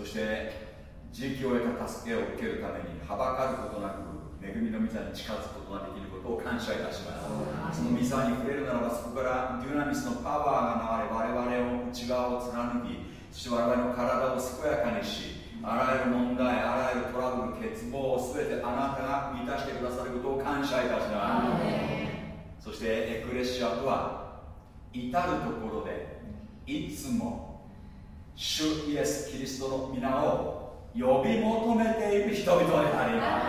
そして地域を得た助けを受けるためにはばかることなく恵みの御座に近づくことができることを感謝いたします。その御座に触れるならばそこからデュナミスのパワーが流れ我々を内側を貫きそして我々の体を健やかにしあらゆる問題あらゆるトラブル欠乏を全てあなたが満たしてくださることを感謝いたします。そしてエクレシアとは至るところでいつも主イエス・キリストの皆を呼び求めている人々でありま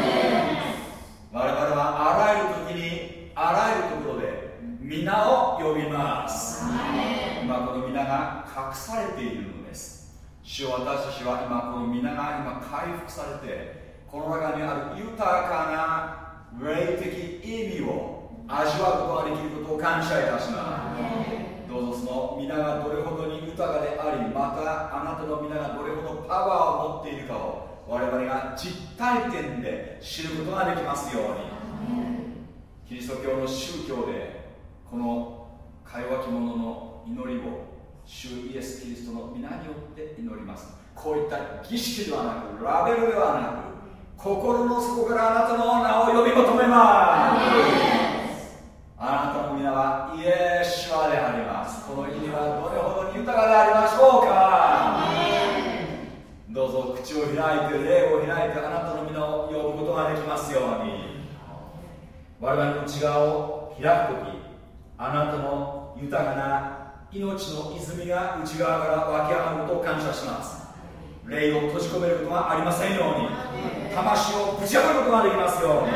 す。我々はあらゆる時にあらゆるところで皆を呼びます。今この皆が隠されているの主よ私たちは今この皆が今回復されてこの中にある豊かな霊的意味を味わうことができることを感謝いたしますどうぞその皆がどれほどに豊かでありまたあなたの皆がどれほどパワーを持っているかを我々が実体験で知ることができますように。キリスト教の宗教でこの会話着物の祈りを主イエス・キリストの皆によって祈ります。こういった儀式ではなくラベルではなく心の底からあなたの名を呼び求めます。あなたの皆はイエシュアでありますこの意味はどれほどに豊かでありましょうか？どうぞ口を開いて霊を開いてあなたの皆を呼ぶことができますように。我々の内側を開く時あなたの豊かな命の泉が内側から湧き上がることを感謝します。霊を閉じ込めることがありませんように。魂をぶち破ることができますように。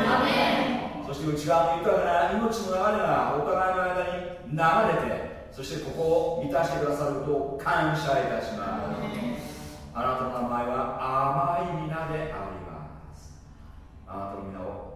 そして内側の豊かな命の流れがお互いの間に流れてそしてここを満たしてくださることを感謝いたします。あなたの名前は甘い皆であります。あなたの皆を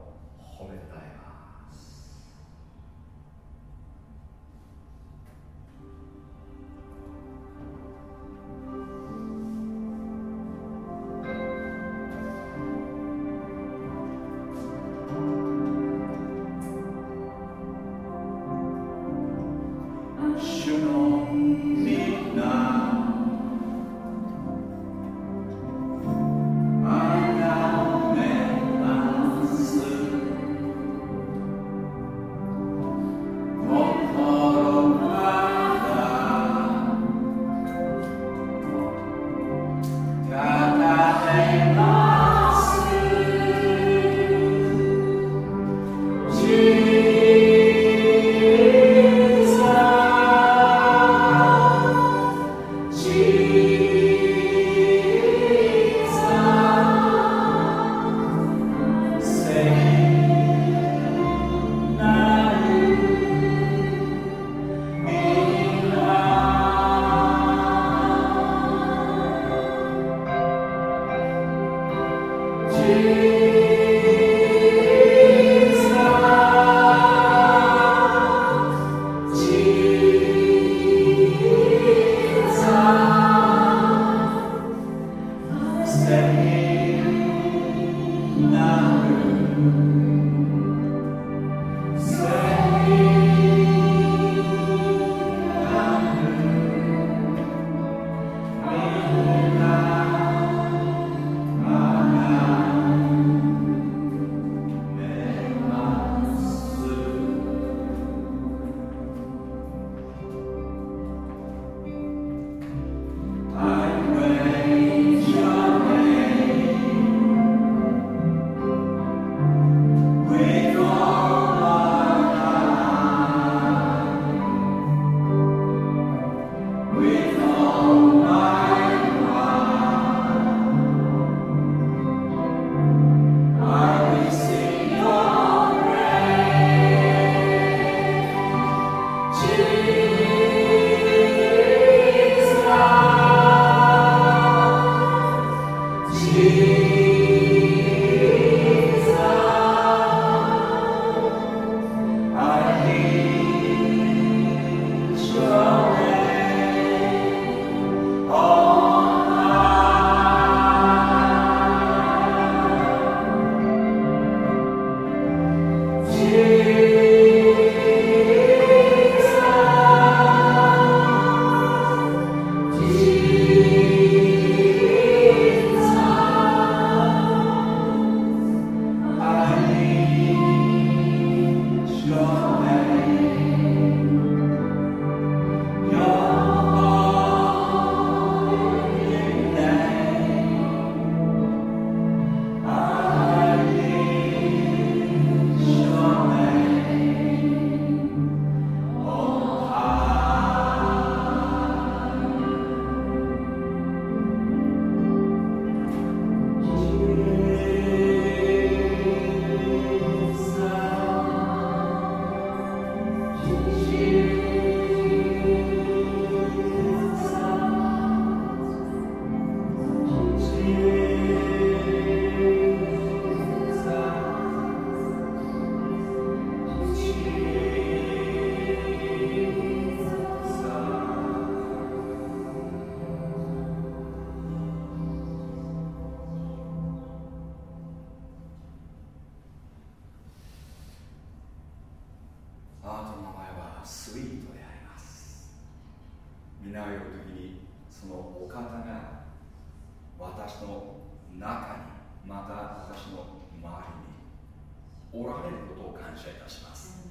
謝いたします。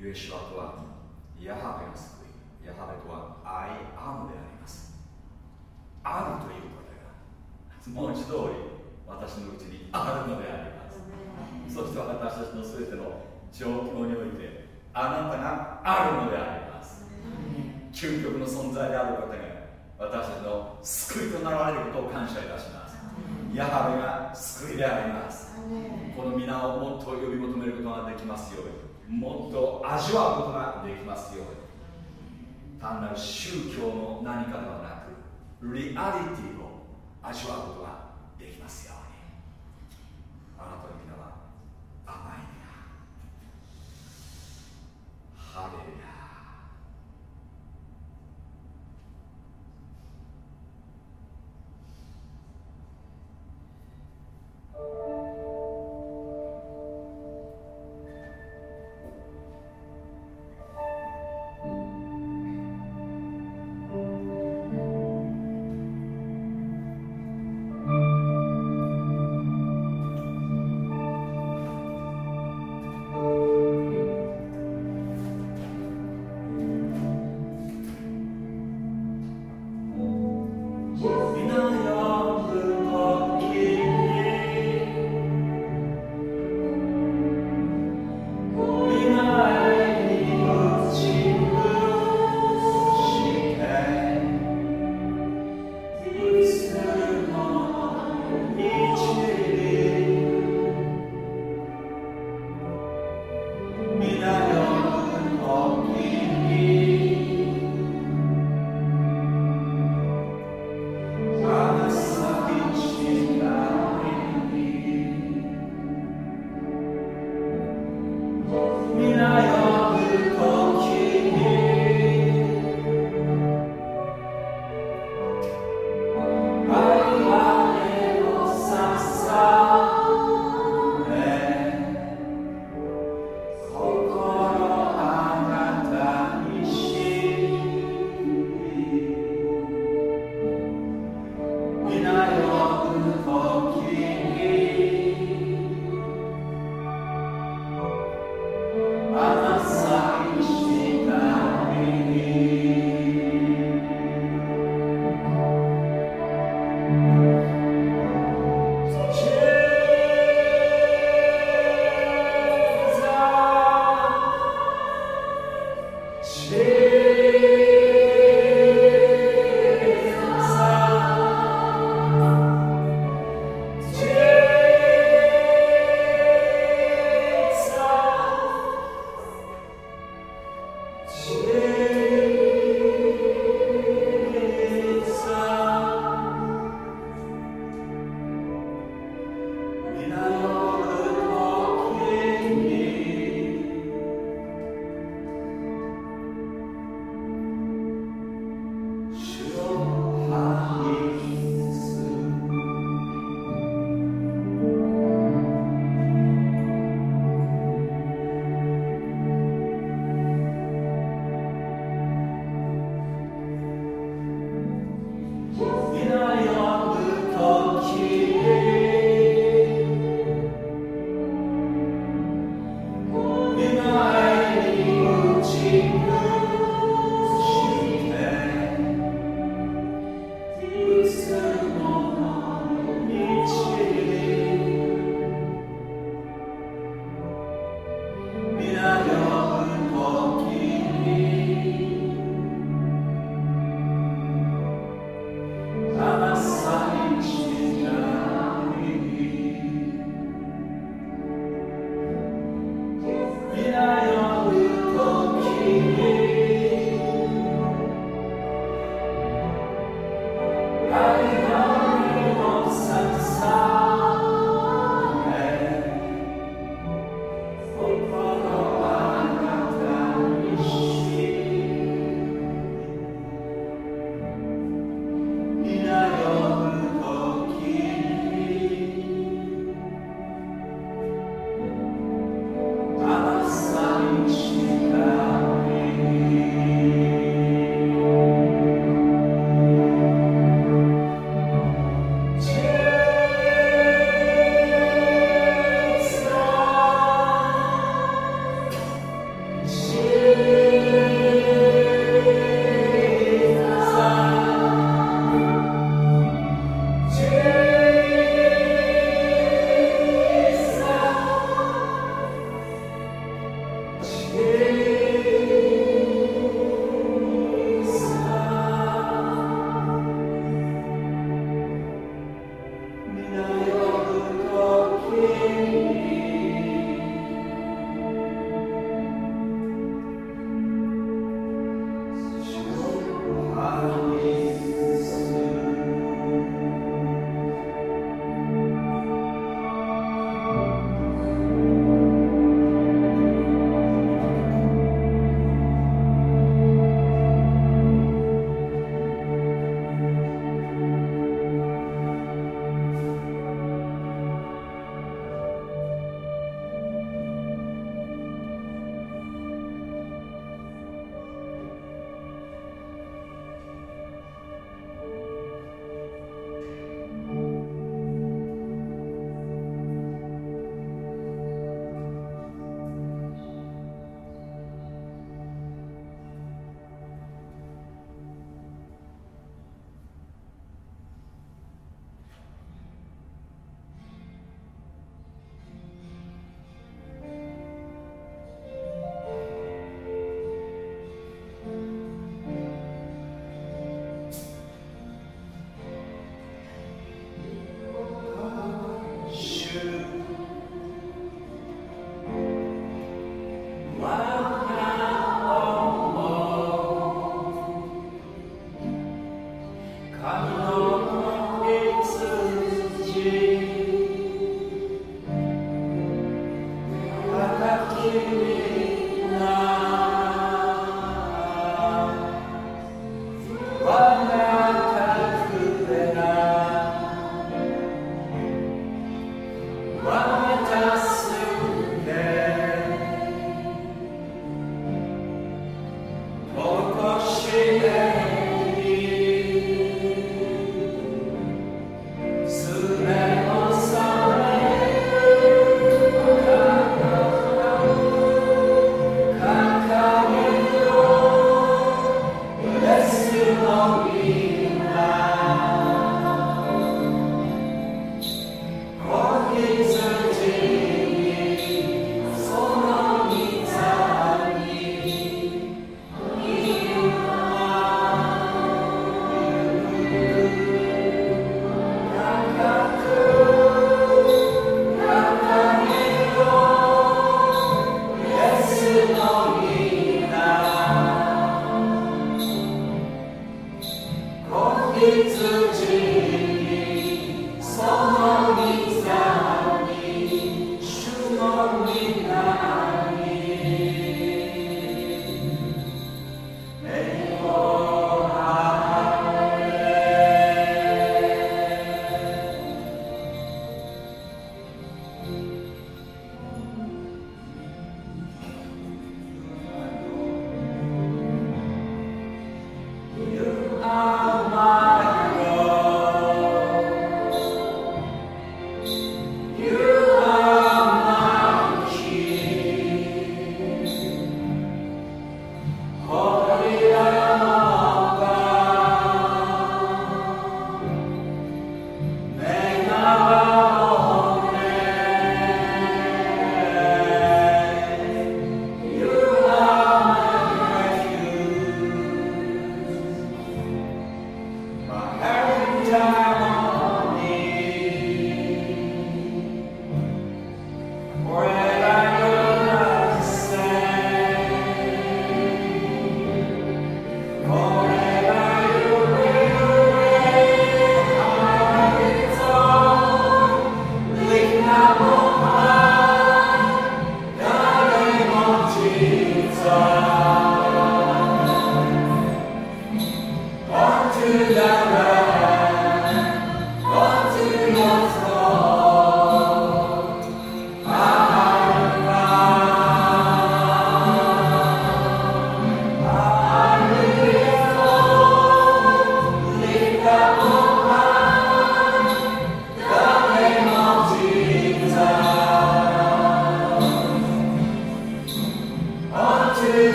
ユエシュアとはヤハベが救い。ヤハベとはアイアムであります。あるということが文字通り私のうちにあるのであります。そして私たちの全ての状況においてあなたがあるのであります。究極の存在である方が私たちの救いとなられることを感謝いたしますヤハベが救いであります。この皆をもっと呼び求めることができますように。もっと味わうことができますように。単なる宗教の何かではなくリアリティを味わうことができますように。あなたの皆は甘いねハレルヤ「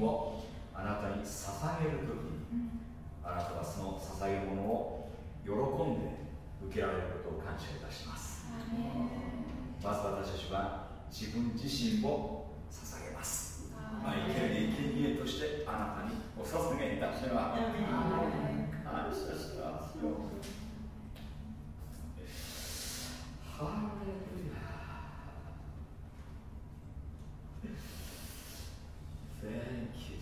をあなたに捧げる時にあなたはその捧げものを喜んで受けられることを感謝いたします。まず私たちは自分自身を捧げます。生ける生贄としてあなたにお捧げいたします。感謝します。よはレ Amen.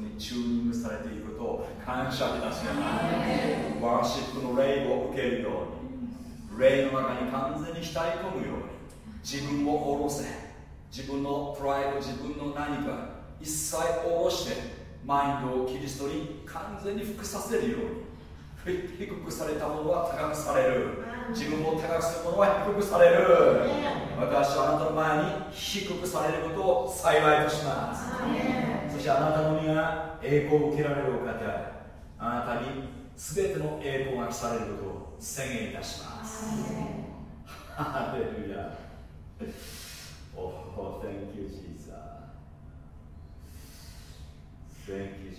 にチューニングされていることを感謝いたします。ワーシップの霊を受けるように霊の中に完全に浸り込むように自分を下ろせ。自分のプライド自分の何か一切下ろしてマインドをキリストに完全に服させるように低くされたものは高くされる。自分を高くするものは低くされる。私はあなたの前に低くされることを幸いとします。そしあなたの身が栄光を受けられるお方あなたに全ての栄光が来されることを宣言いたしますハレルヤ Oh, thank you, Jesus. Thank you,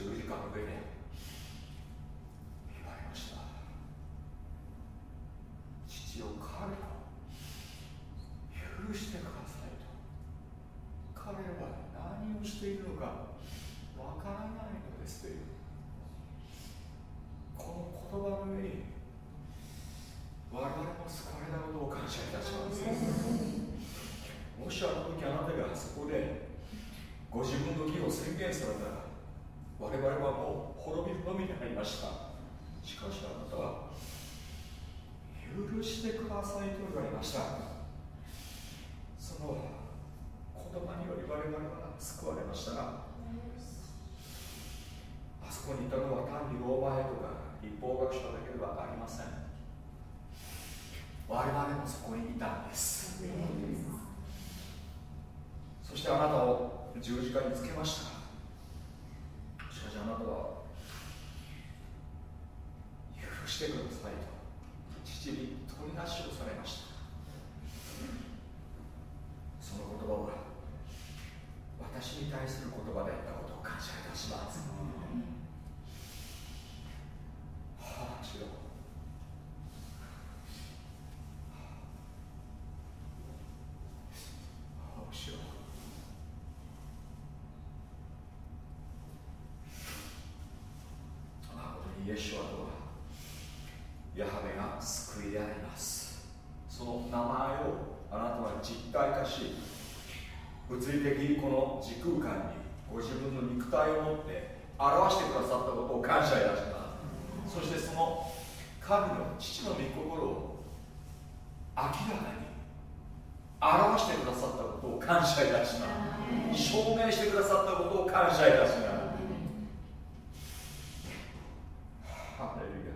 十字架の上で言われました。父を彼を許してくださいと。彼は何をしているのかわからないのですというこの言葉の上に我々も救われたことを感謝いたしますもしあの時あなたがそこでご自分の義を宣言されたら我々はもう滅びるのみでありましたしかしあなたは許してくださいと言われましたその言葉により我々は救われましたがあそこにいたのは単にローマへとか立法学者だけではありません我々もそこにいたんですそしてあなたを十字架につけましたしかしあなたは許してくださいと父に取り出しをされましたその言葉は私に対する言葉であったことを感謝いたしますはあ主よはあ主よ誠にイエシュアとはヤハベが救いであります。その名前をあなたは実体化し物理的にこの時空間にご自分の肉体を持って表してくださったことを感謝いたします。そしてその神の父の御心を明らかに表してくださったことを感謝いたします。証明してくださったことを感謝いたしますハレルヤ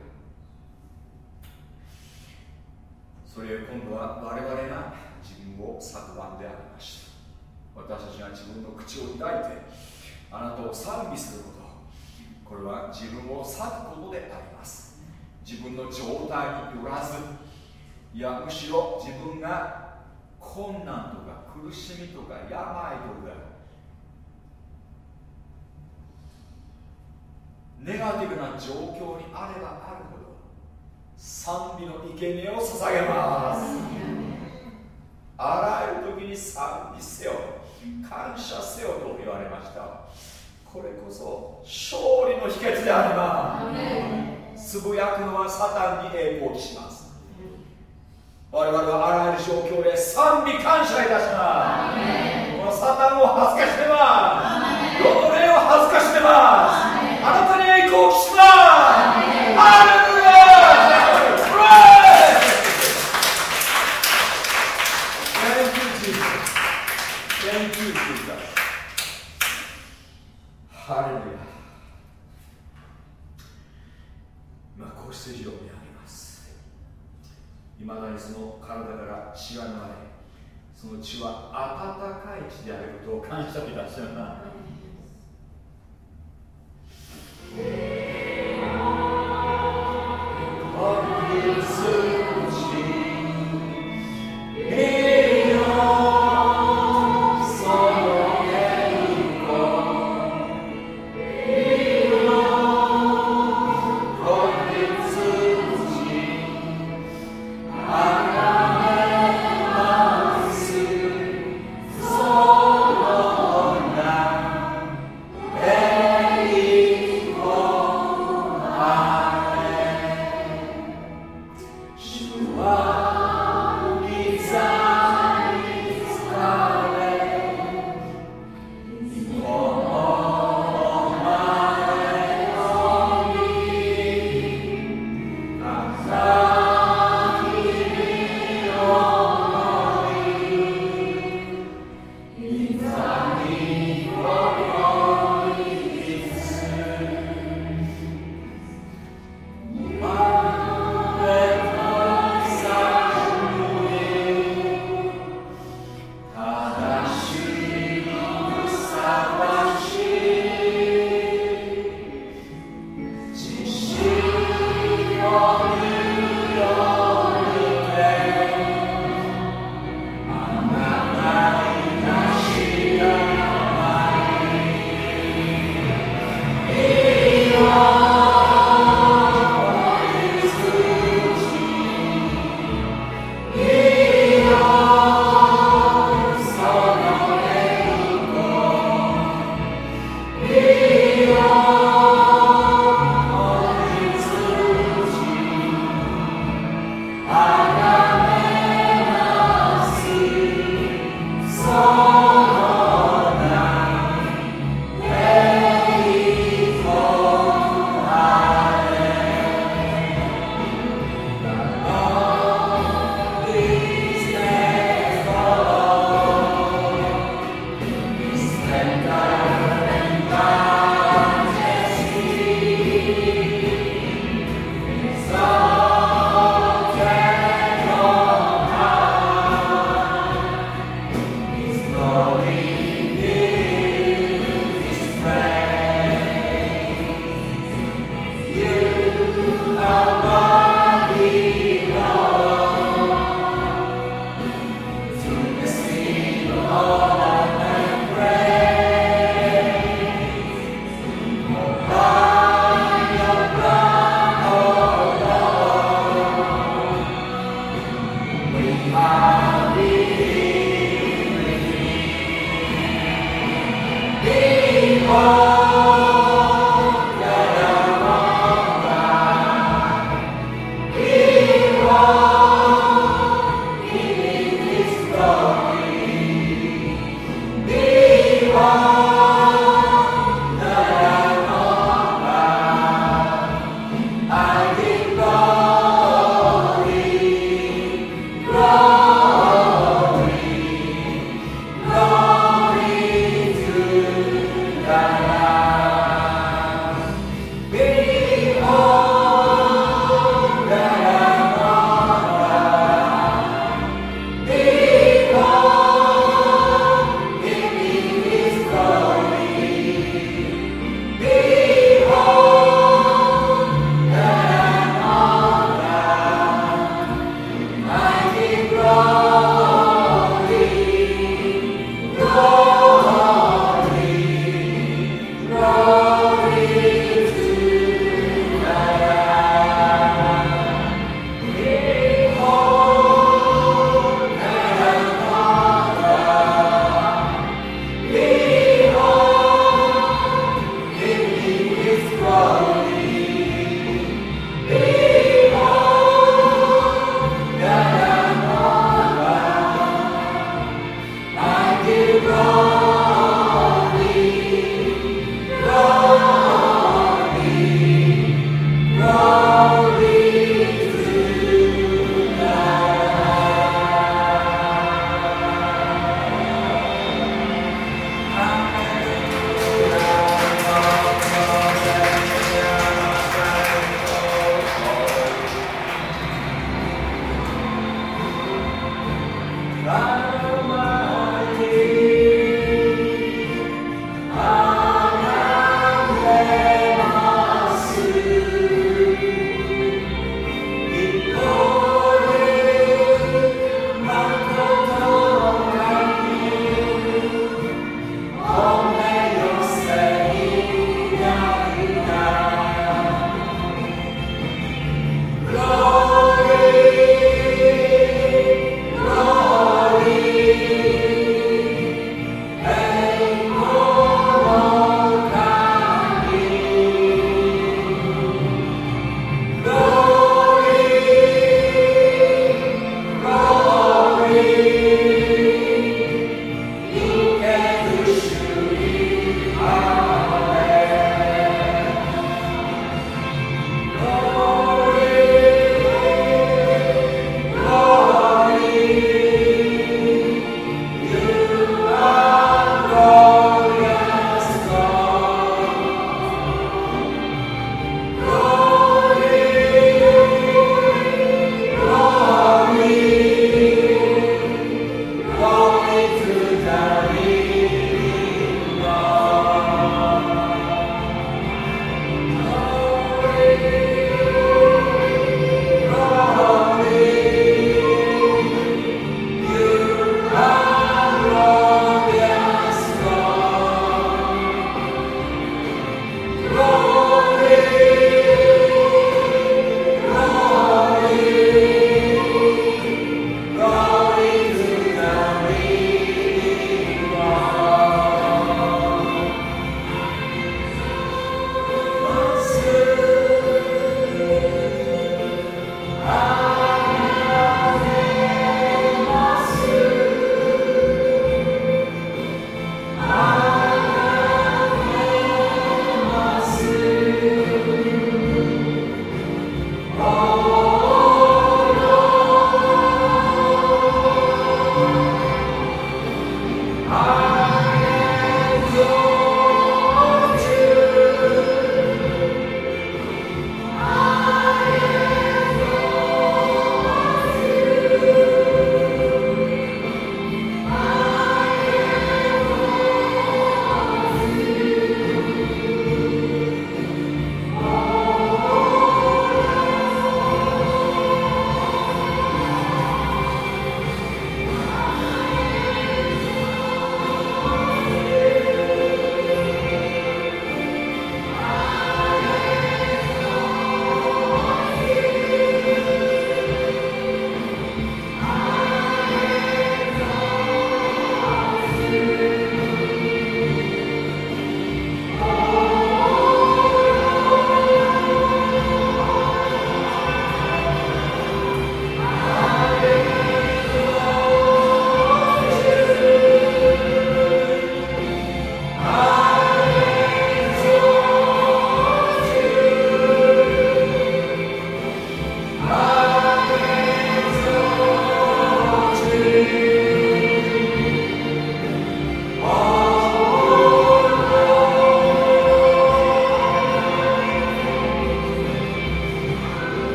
それ今度は我々が自分を昨晩でありました。私たちが自分の口を開いてあなたを賛美すること。これは自分を裂くことであります。自分の状態によらずいやむしろ自分が困難とか苦しみとか病とかネガティブな状況にあればあるほど賛美の生贄を捧げます。あらゆる時に賛美せよ感謝せよと言われました。これこそ勝利の秘訣であります。つぶやくのはサタンに栄光を期します。我々はあらゆる状況で賛美感謝いたします。このサタンを恥ずかしめます。世の霊を恥ずかしめます。あなたに栄光を期しますハレルヤプレイ Thank you, Jesus. Thank you, Jesus. ハレルヤ今子羊を見上げますいまだにその体から血が流れその血は温かい血であることを感謝い。たします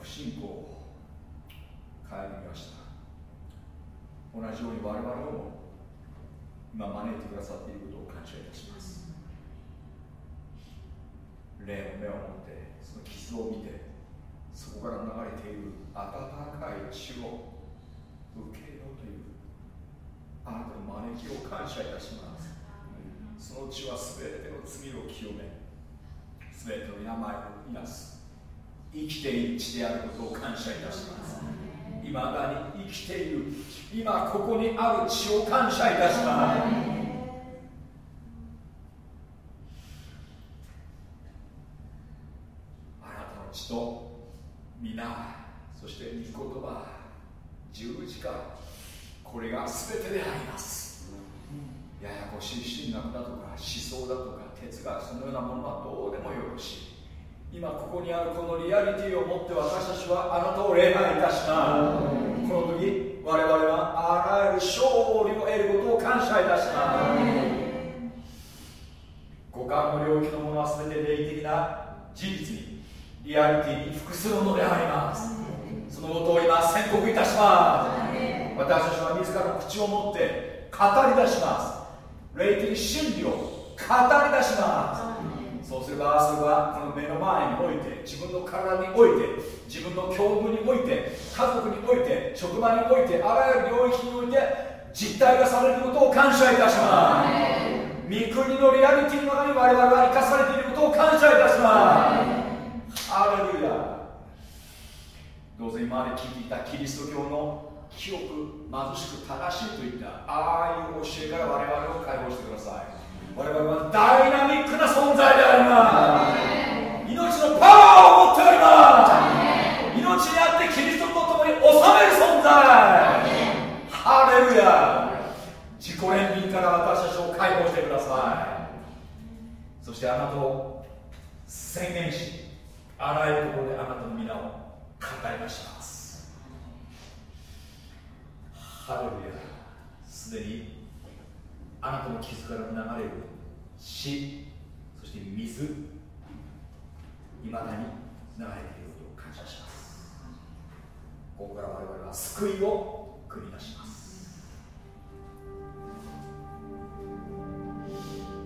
不信仰を顧みました。同じように我々をも今招いてくださっていることを感謝いたします霊の目を持ってその傷を見てそこから流れている温かい血を受けようというあなたの招きを感謝いたしますその血は全ての罪を清め全ての病を癒す生きている血であることを感謝いたしますいまだに生きている今ここにある血を感謝いたしますあなたの血と皆そして御言葉十字架これが全てでありますややこしい神学だとか思想だとか哲学そのようなものはどうでもよろしい今ここにあるこのリアリティを持って私たちはあなたを礼拝いたしますこの時我々はあらゆる勝利を得ることを感謝いたします五感の領域のものは全て霊的な事実にリアリティに服するものでありますそのことを今宣告いたします私たちは自らの口を持って語り出します霊的真理を語り出しますそうすればそれはこの目の前において自分の体において自分の境遇において家族において職場においてあらゆる領域において実体化されることを感謝いたします。御国のリアリティの中に我々は生かされていることを感謝いたします。ハレルヤどうぞ今まで聞いていたキリスト教の清く貧しく正しいといったああいう教えから我々を解放してください。我々はダイナミックな存在であります。命のパワーを持っております命にあってキリストと共に治める存在ハレルヤ自己憐憫から私たちを解放してくださいそしてあなたを宣言しあらゆるところであなたの皆を語り出しますハレルヤすでにあなたの傷から流れる。死。そして水。いまだに流れている。ここから我々は救いを繰り出します「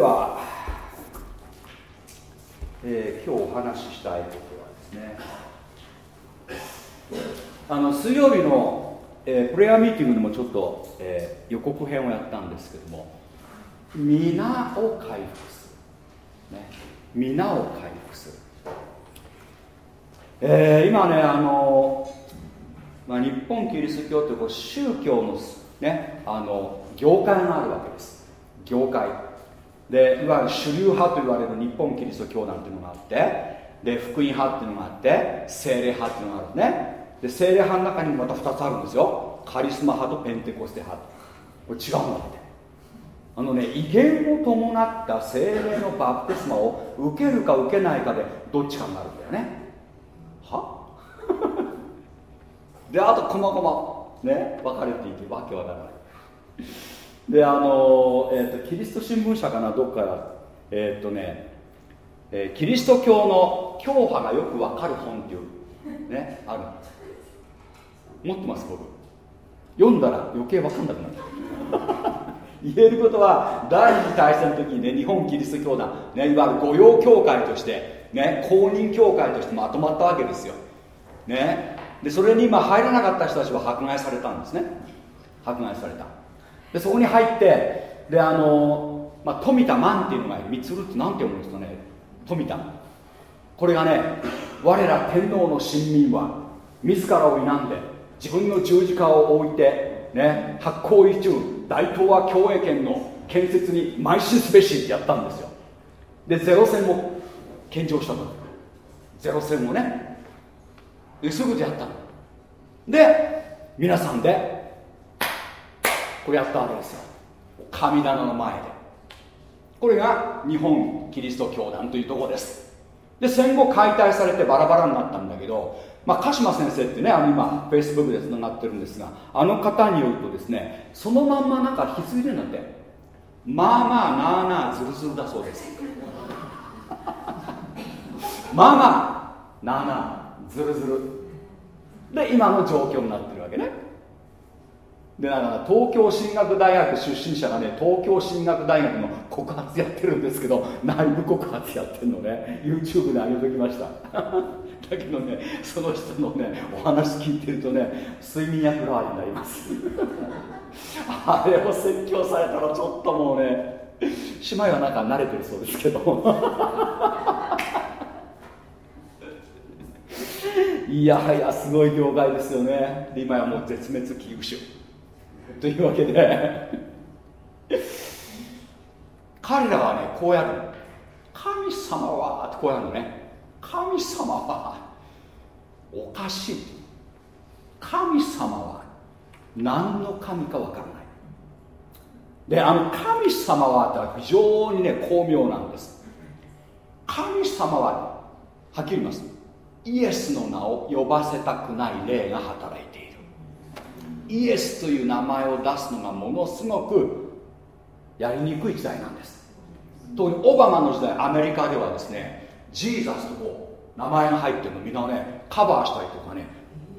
は、えー、今日お話ししたいことはですねあの水曜日の、えー、プレイヤーミーティングでもちょっと、えー、予告編をやったんですけども皆を回復する、ね、皆を回復する、えー、今ねあの、まあ、日本キリスト教ってこう宗教の,、ね、あの業界があるわけです。業界。でいわゆる主流派と言われる日本キリスト教なんていうのがあってで福音派っていうのがあって精霊派っていうのがあるね。で精霊派の中にもまた2つあるんですよ。カリスマ派とペンテコステ派。これ違うんだって。あのね威厳を伴った精霊のバプテスマを受けるか受けないかでどっちかになるんだよね。は？であと細々ね？分かれていてわけわからない。であの、えーと、キリスト新聞社かなどっかえっ、ー、とね、えー、キリスト教の教派がよくわかる本っていうねある持ってます僕。読んだら余計わかんなくなる。言えることは第二次大戦の時にね日本キリスト教団、ね、いわゆる御用教会としてね公認教会としてまとまったわけですよ。ね。でそれに今入らなかった人たちは迫害されたんですね。迫害された。でそこに入ってであの、まあ、富田万っていうのがいる。三つるって何て読むんですかね。富田。これがね我ら天皇の臣民は自らを否んで自分の十字架を置いて、ね、発行一中大東亜共栄圏の建設に邁進すべしってやったんですよ。でゼロ戦も献上したと。ゼロ戦をねすぐでやったの。で皆さんでこれやったわけですよ。神棚の前で。これが日本キリスト教団というところです。で戦後解体されてバラバラになったんだけど、まあ、鹿島先生ってねあの今フェイスブックでつながってるんですがあの方によるとですねそのまんまなんか引き継いでるんだって。まあまあなあなあずるずるだそうです。まあまあなあなあずるずる。で今の状況になってるわけね。でだか東京進学大学出身者がね東京進学大学の告発やってるんですけど内部告発やってるのね。YouTube で上げときました。だけどねその人のねお話聞いてるとね睡眠薬代わりになります。あれを説教されたらちょっともうね姉妹はなんか慣れてるそうですけど。いやはやすごい業界ですよね。今やもう絶滅危惧種。というわけで。彼らはねこうやる神様はってこうやるのね。神様はおかしい。神様は何の神かわからない。であの神様は非常にね巧妙なんです。神様ははっきり言います。イエスの名を呼ばせたくない霊が働いてイエスという名前を出すのがものすごくやりにくい時代なんです。特にオバマの時代アメリカではですねジーザスとこう名前が入ってるのみんなねカバーしたりとかね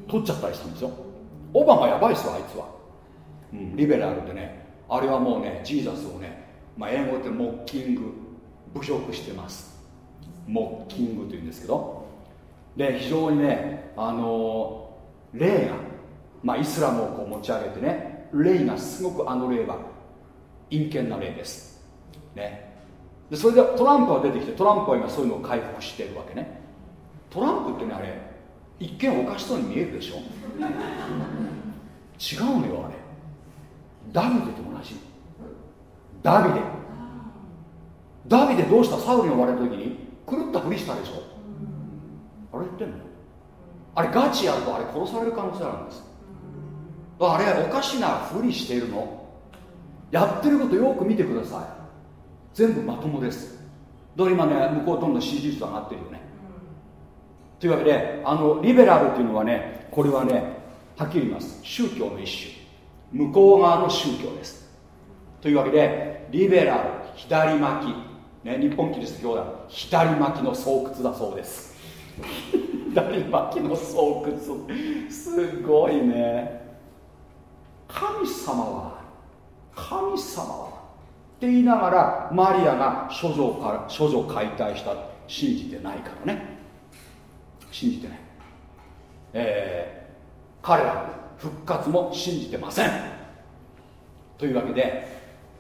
取っちゃったりしたんですよ。オバマやばいっすわあいつは、うん、リベラルでねあれはもうねジーザスをね、まあ、英語でモッキング侮辱してます。モッキングというんですけど。で非常にねあの霊が、まあ、イスラムをこう持ち上げてね霊がすごくあの霊は陰険な霊です。ね。でそれでトランプが出てきてトランプは今そういうのを回復してるわけね。トランプってねあれ一見おかしそうに見えるでしょ？違うのよあれ。ダビデと同じ。ダビデ。ダビデどうした？サウルに追われた時に狂ったふりしたでしょ？あれ言ってんの？あれガチやるとあれ殺される可能性あるんです。あれおかしなふりしているの？やってることよく見てください。全部まともです。だから今ね向こうどんどん支持率上がってるよね。というわけであのリベラルというのはねこれはねはっきり言います。宗教の一種。向こう側の宗教です。というわけでリベラル左巻き、ね、日本キリスト教団左巻きの巣窟だそうです。左巻きの巣窟。すごいね。神様は神様はって言いながらマリアが処女から処女解体した。信じてないからね。信じてない。えー、彼ら復活も信じてません。というわけで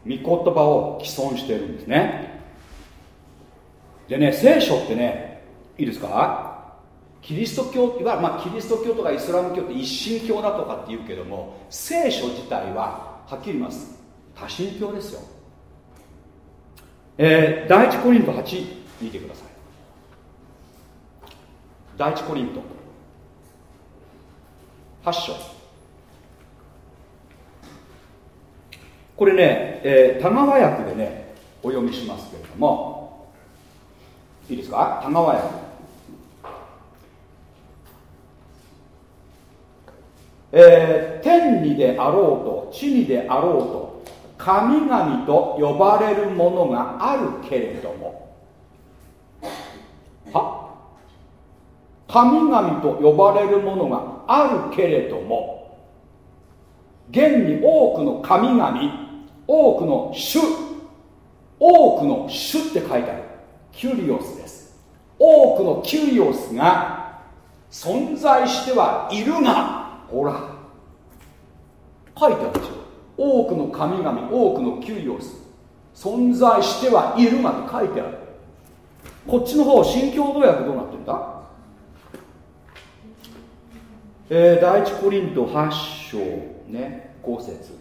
御言葉を既存しているんですね。でね聖書ってねいいですか？キリスト教いわゆる、まあ、キリスト教とかイスラム教って一神教だとかって言うけども聖書自体ははっきり言います。多神教ですよ。えー、第一コリント8見てください。第一コリント。8章。これね、えー、田川訳でねお読みしますけれども。いいですか？田川訳えー、天にであろうと地にであろうと神々と呼ばれるものがあるけれども。は？神々と呼ばれるものがあるけれども現に多くの神々多くの種多くの種って書いてある。キュリオスです。多くのキュリオスが存在してはいるがほら。書いてあるでしょ。多くの神々多くのキュリオス存在してはいるがって書いてある。こっちの方新共同訳どうなってるんだ？えー、第一コリント8章ね。5節。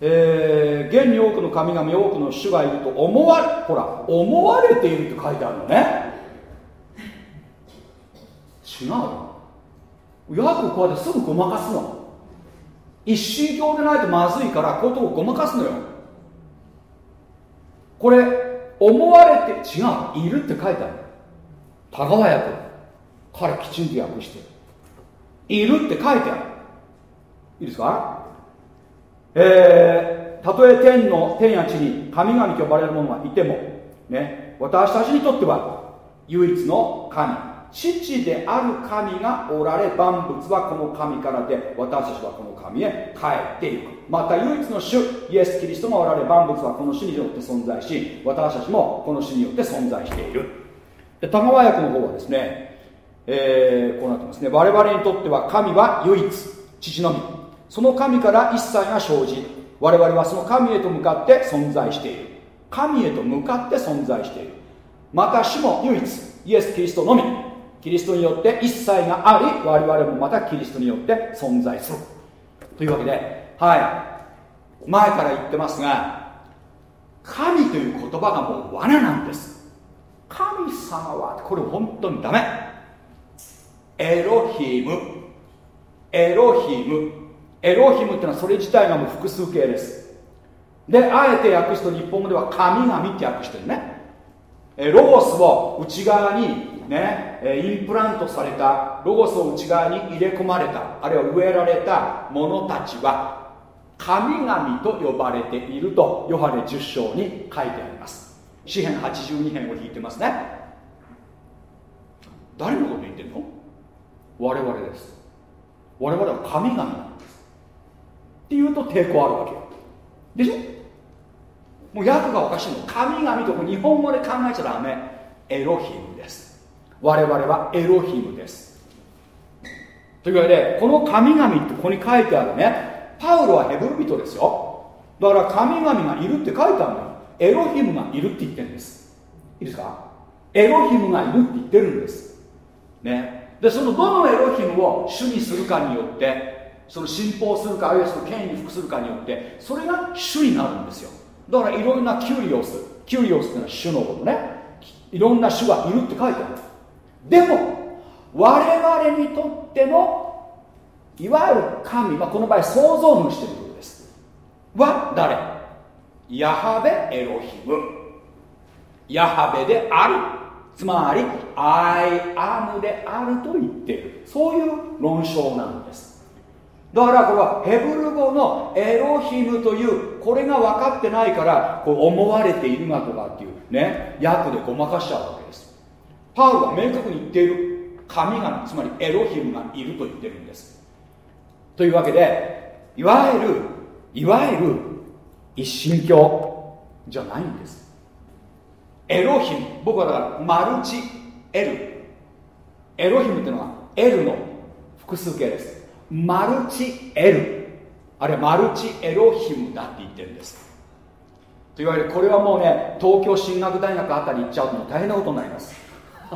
えー、現に多くの神々多くの主がいると思われほら思われているって書いてあるのね。違うよくこうやってすぐごまかすの。一神教でないとまずいからこういうとこごまかすのよ。これ思われて違う。いるって書いてある。田川役。彼きちんと訳して。いるって書いてある。いいですか？えー、たとえ天の天や地に神々と呼ばれる者がいてもね私たちにとっては唯一の神。父である神がおられ万物はこの神からで私たちはこの神へ帰っていく。また唯一の主イエス・キリストがおられ万物はこの主によって存在し私たちもこの主によって存在している。で田川役の方はですねえー、こうなってますね我々にとっては神は唯一父のみ。その神から一切が生じ我々はその神へと向かって存在している。神へと向かって存在している。また主も唯一イエス・キリストのみ。キリストによって一切があり我々もまたキリストによって存在する。というわけではい。前から言ってますが神という言葉がもう罠なんです。神様はこれ本当にダメ。エロヒム。エロヒム。エロヒムっていうのはそれ自体がもう複数形です。であえて訳すと日本語では神々って訳してるね。ロゴスを内側にねインプラントされたロゴスを内側に入れ込まれたあるいは植えられた者たちは神々と呼ばれているとヨハネ10章に書いてあります。詩編82編を引いてますね。誰のこと言ってんの？我々です。我々は神々なんです。っていうと抵抗あるわけよ。でしょ？もう訳がおかしいの。神々と日本語で考えちゃダメ。エロヒムです。我々はエロヒムです。というわけでこの神々ってここに書いてあるねパウロはヘブル人ですよ。だから神々がいるって書いてあるのよ。エロヒムがいるって言ってるんです。いいですか？エロヒムがいるって言ってるんです。ね。でそのどのエロヒムを主にするかによってその信奉するかあるいはその権威に服するかによってそれが主になるんですよ。だからいろんなキュリオスキュリオスっていうのは主のことね。いろんな主がいるって書いてある。でも我々にとってのいわゆる神、まあ、この場合創造主していることです。は誰？ヤハベエロヒム。ヤハベである。つまり I am であると言っている。そういう論証なんです。だからこれはヘブル語のエロヒムというこれが分かってないからこう思われているがとかっていうね訳でごまかしちゃうわけです。パウロは明確に言っている神がつまりエロヒムがいると言ってるんです。というわけでいわゆるいわゆる一神教じゃないんです。エロヒム僕はだからマルチエル。エロヒムっていうのは L の複数形です。マルチエル。あるいはマルチエロヒムだって言ってるんです。といわけでこれはもうね東京進学大学あたり行っちゃうと大変なことになります。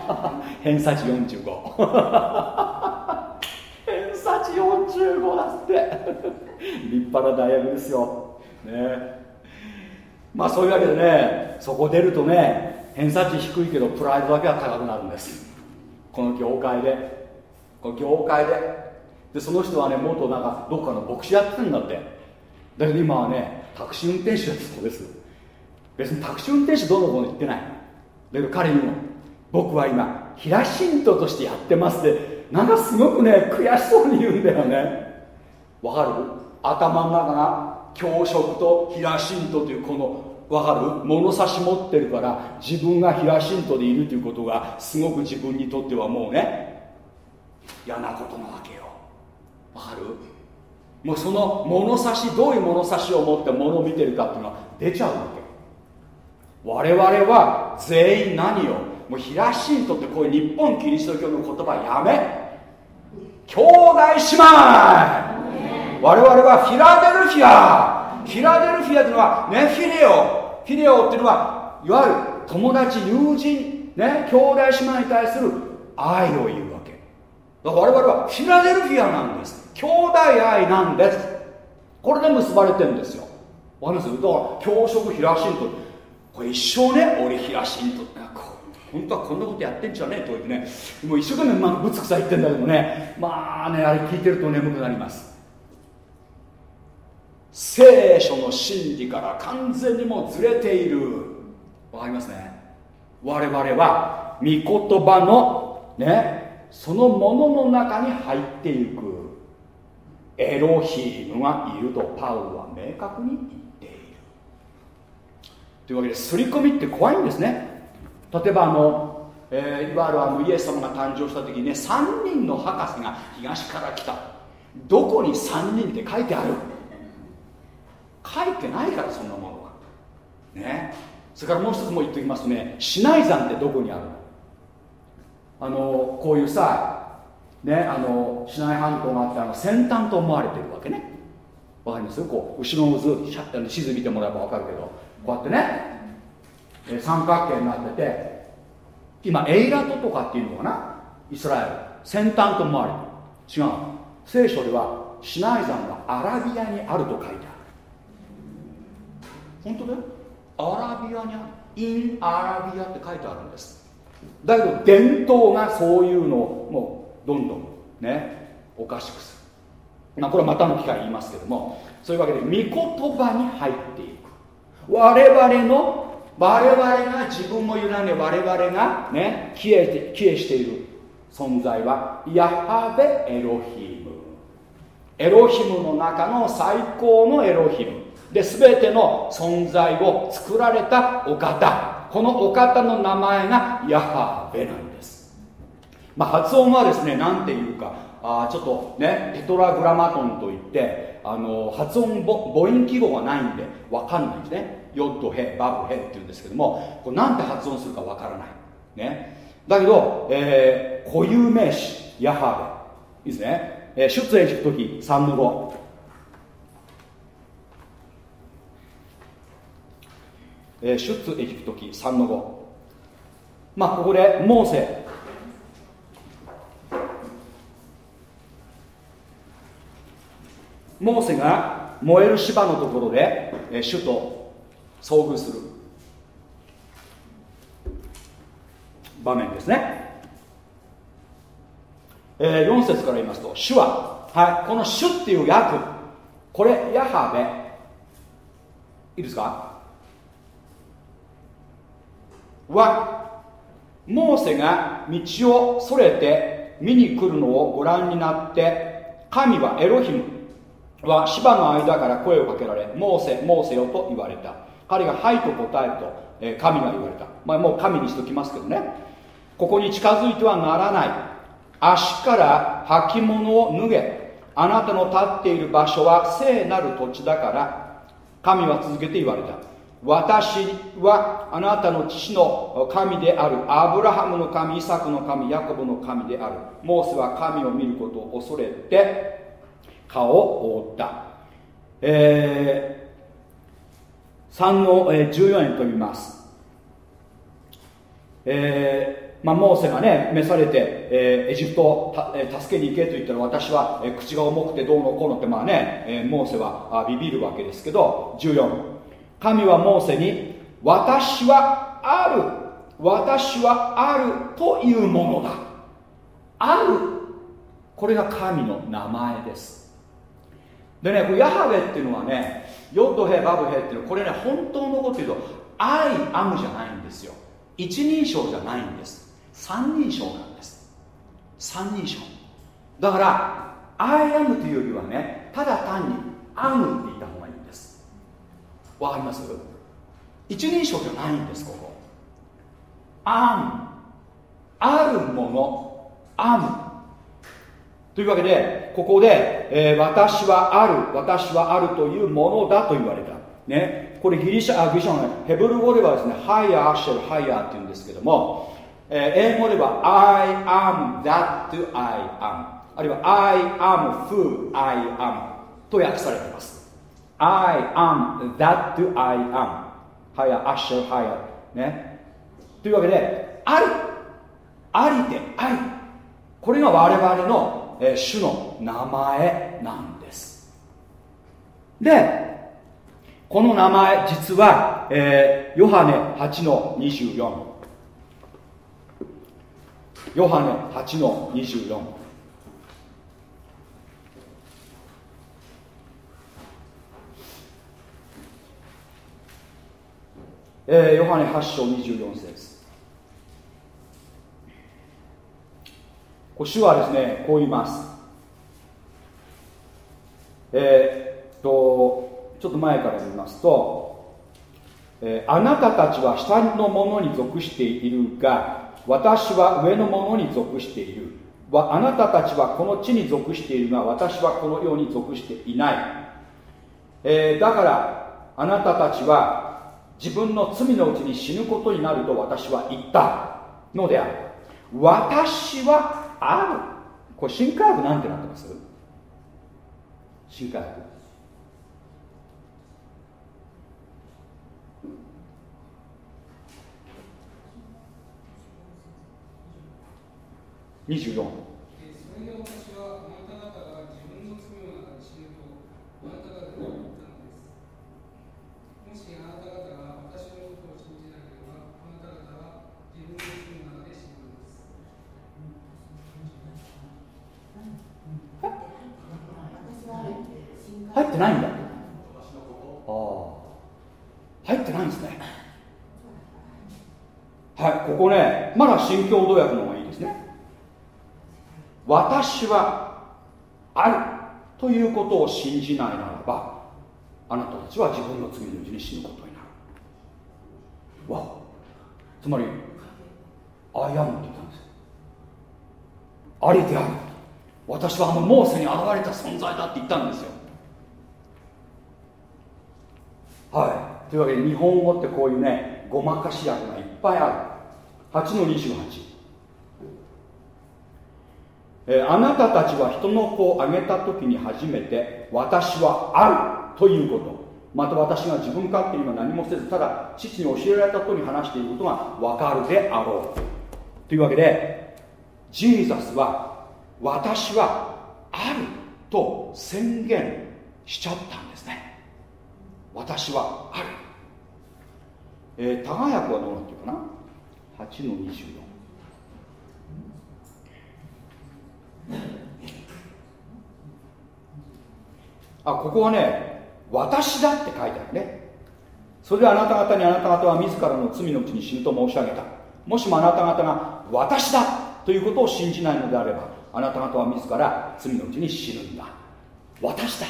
偏差値45 偏差値45だって。立派な大学ですよ。ね。まあそういうわけでねそこ出るとね偏差値低いけどプライドだけは高くなるんです。この業界で。この業界で。でその人はね元なんかどっかの牧師やってるんだって。だけど今はねタクシー運転手だそうです。別にタクシー運転手どうのこうの言ってない。だけど彼にも僕は今平信徒としてやってますってなんかすごくね悔しそうに言うんだよね。わかる？頭の中が教職と平信徒というこのわかる？物差し持ってるから自分が平信徒でいるということがすごく自分にとってはもうね嫌なことなわけよ。わかる？もうその物差しどういう物差しを持って物を見てるかっていうのは出ちゃうわけ。我々は全員何をもう平信徒ってこういう日本キリスト教の言葉やめ。兄弟姉妹。我々はフィラデルフィア。フィラデルフィアっていうのはねフィレオ。フィレオっていうのはいわゆる友達友人ね兄弟姉妹に対する愛を言うわけ。だから我々はフィラデルフィアなんです。兄弟愛なんです。これで結ばれてるんですよ。わかります？だから教職平信徒これ一生ね俺平信徒って本当はこんなことやってんじゃねえと言ってね。もう一生懸命、ま、ぶつくさ言ってんだけどね。まあねあれ聞いてると眠くなります。聖書の真理から完全にもうずれている。わかりますね。我々は御言葉のねそのものの中に入っていく。エロヒームがいるとパウは明確に言っている。というわけで刷り込みって怖いんですね。例えばあの、えー、いわゆるあのイエス様が誕生した時にね3人の博士が東から来た。どこに3人って書いてある？書いてないからそんなものはね。それからもう一つも言っておきますとね。シナイ山ってどこにある？のあのこういうさねあのシナイ半島があってあの先端と思われてるわけね。わかります？こう後ろの図シャッて地図見てもらえば分かるけど。こうやってね三角形になってて今エイラトとかっていうのかな？イスラエル。先端と思われる違う。聖書ではシナイ山がアラビアにあると書いてある。本当だよ。アラビアにある。インアラビアって書いてあるんです。だけど伝統がそういうのをもうどんどんねおかしくする、まあ、これはまたの機会言いますけどもそういうわけで御言葉に入っていく。我々の我々が自分を委ね我々がね消えて消えしている。存在はヤハベエロヒム。エロヒムの中の最高のエロヒム。で全ての存在を作られたお方。このお方の名前がヤハベなんです。まあ発音はですね何ていうかあちょっとねテトラグラマトンといってあの発音母音記号がないんで分かんないんですね。ヨッドヘバブヘっていうんですけどもこれなんて発音するか分からない。ね。だけど、えー、固有名詞ヤハベ。いいですね、えー、出エジプト記3の5えー、出エジプト記3の5まあここでモーセ。モーセが燃える芝のところで、えー、主と遭遇する。場面ですね、えー、4節から言いますと主は、はい、この主っていう訳これヤハベ。いいですか？はモーセが道をそれて見に来るのをご覧になって神はエロヒムは芝の間から声をかけられモーセモーセよと言われた。彼が「はい」と答えると、え、神が言われた、まあ、もう神にしときますけどね。ここに近づいてはならない。足から履物を脱げ。あなたの立っている場所は聖なる土地だから神は続けて言われた。私はあなたの父の神であるアブラハムの神イサクの神ヤコブの神である。モーセは神を見ることを恐れて顔を覆った、えー、3の14円と見ます、えーまあ、モーセがね召されて、えー、エジプトをえー、助けに行けと言ったら私は、えー、口が重くてどうのこうのってまあね、えー、モーセはあビビるわけですけど14神はモーセに私はある私はあるというものだ。ある。これが神の名前です。でねこれヤハウェっていうのはねヨッドヘバブヘっていうのはこれね本当のこと言うと I am じゃないんですよ。一人称じゃないんです。三人称なんです。三人称。だから I am というよりはねただ単にam って言った方がいいんです。わかります？一人称じゃないんですここ。 am あるもの。 am。というわけでここで、えー、私はある私はあるというものだと言われた。ね。これギリシャあギリシャの、ね、ヘブル語ではですねאהיה אשר אהיה って言うんですけども、えー、英語では I am that I am あるいは I am who I am と訳されています。I am that I am はやアッシャーはやね。というわけである。ありであり。これが我々の、えー、主の名前なんです。でこの名前実は、えー、ヨハネ8の24ヨハネ8の24えー、ヨハネ8章24節。こ主はですねこう言います。えー、っとちょっと前から見ますと、えー、あなたたちは下の者に属しているが私は上の者に属している。あなたたちはこの地に属しているが私はこの世に属していない、えー、だからあなたたちは自分の罪のうちに死ぬことになると私は言ったのである。私はあるこれ新科学なんてなってます？新科学。24もしあなた方がってないんだ。ああ。入ってないんですね。はいここねまだ新共同訳の方がいいですね。私はあるということを信じないならばあなたたちは自分の罪のうちに死ぬことになる。わつまり「アイアム」って言ったんですありである私はあのモーセに現れた存在だって言ったんですよはい。というわけで日本語ってこういうねごまかし役がいっぱいある。8の28えあなたたちは人の子をあげた時に初めて私はあるということ。また私が自分勝手には何もせずただ父に教えられた通り話していることが分かるであろう。というわけでジーザスは私はあると宣言しちゃった私はある。えー、多賀訳はどうなってるかな？8の24あここはね私だって書いてあるね。それであなた方にあなた方は自らの罪のうちに死ぬと申し上げた。もしもあなた方が私だということを信じないのであればあなた方は自ら罪のうちに死ぬんだ。私だ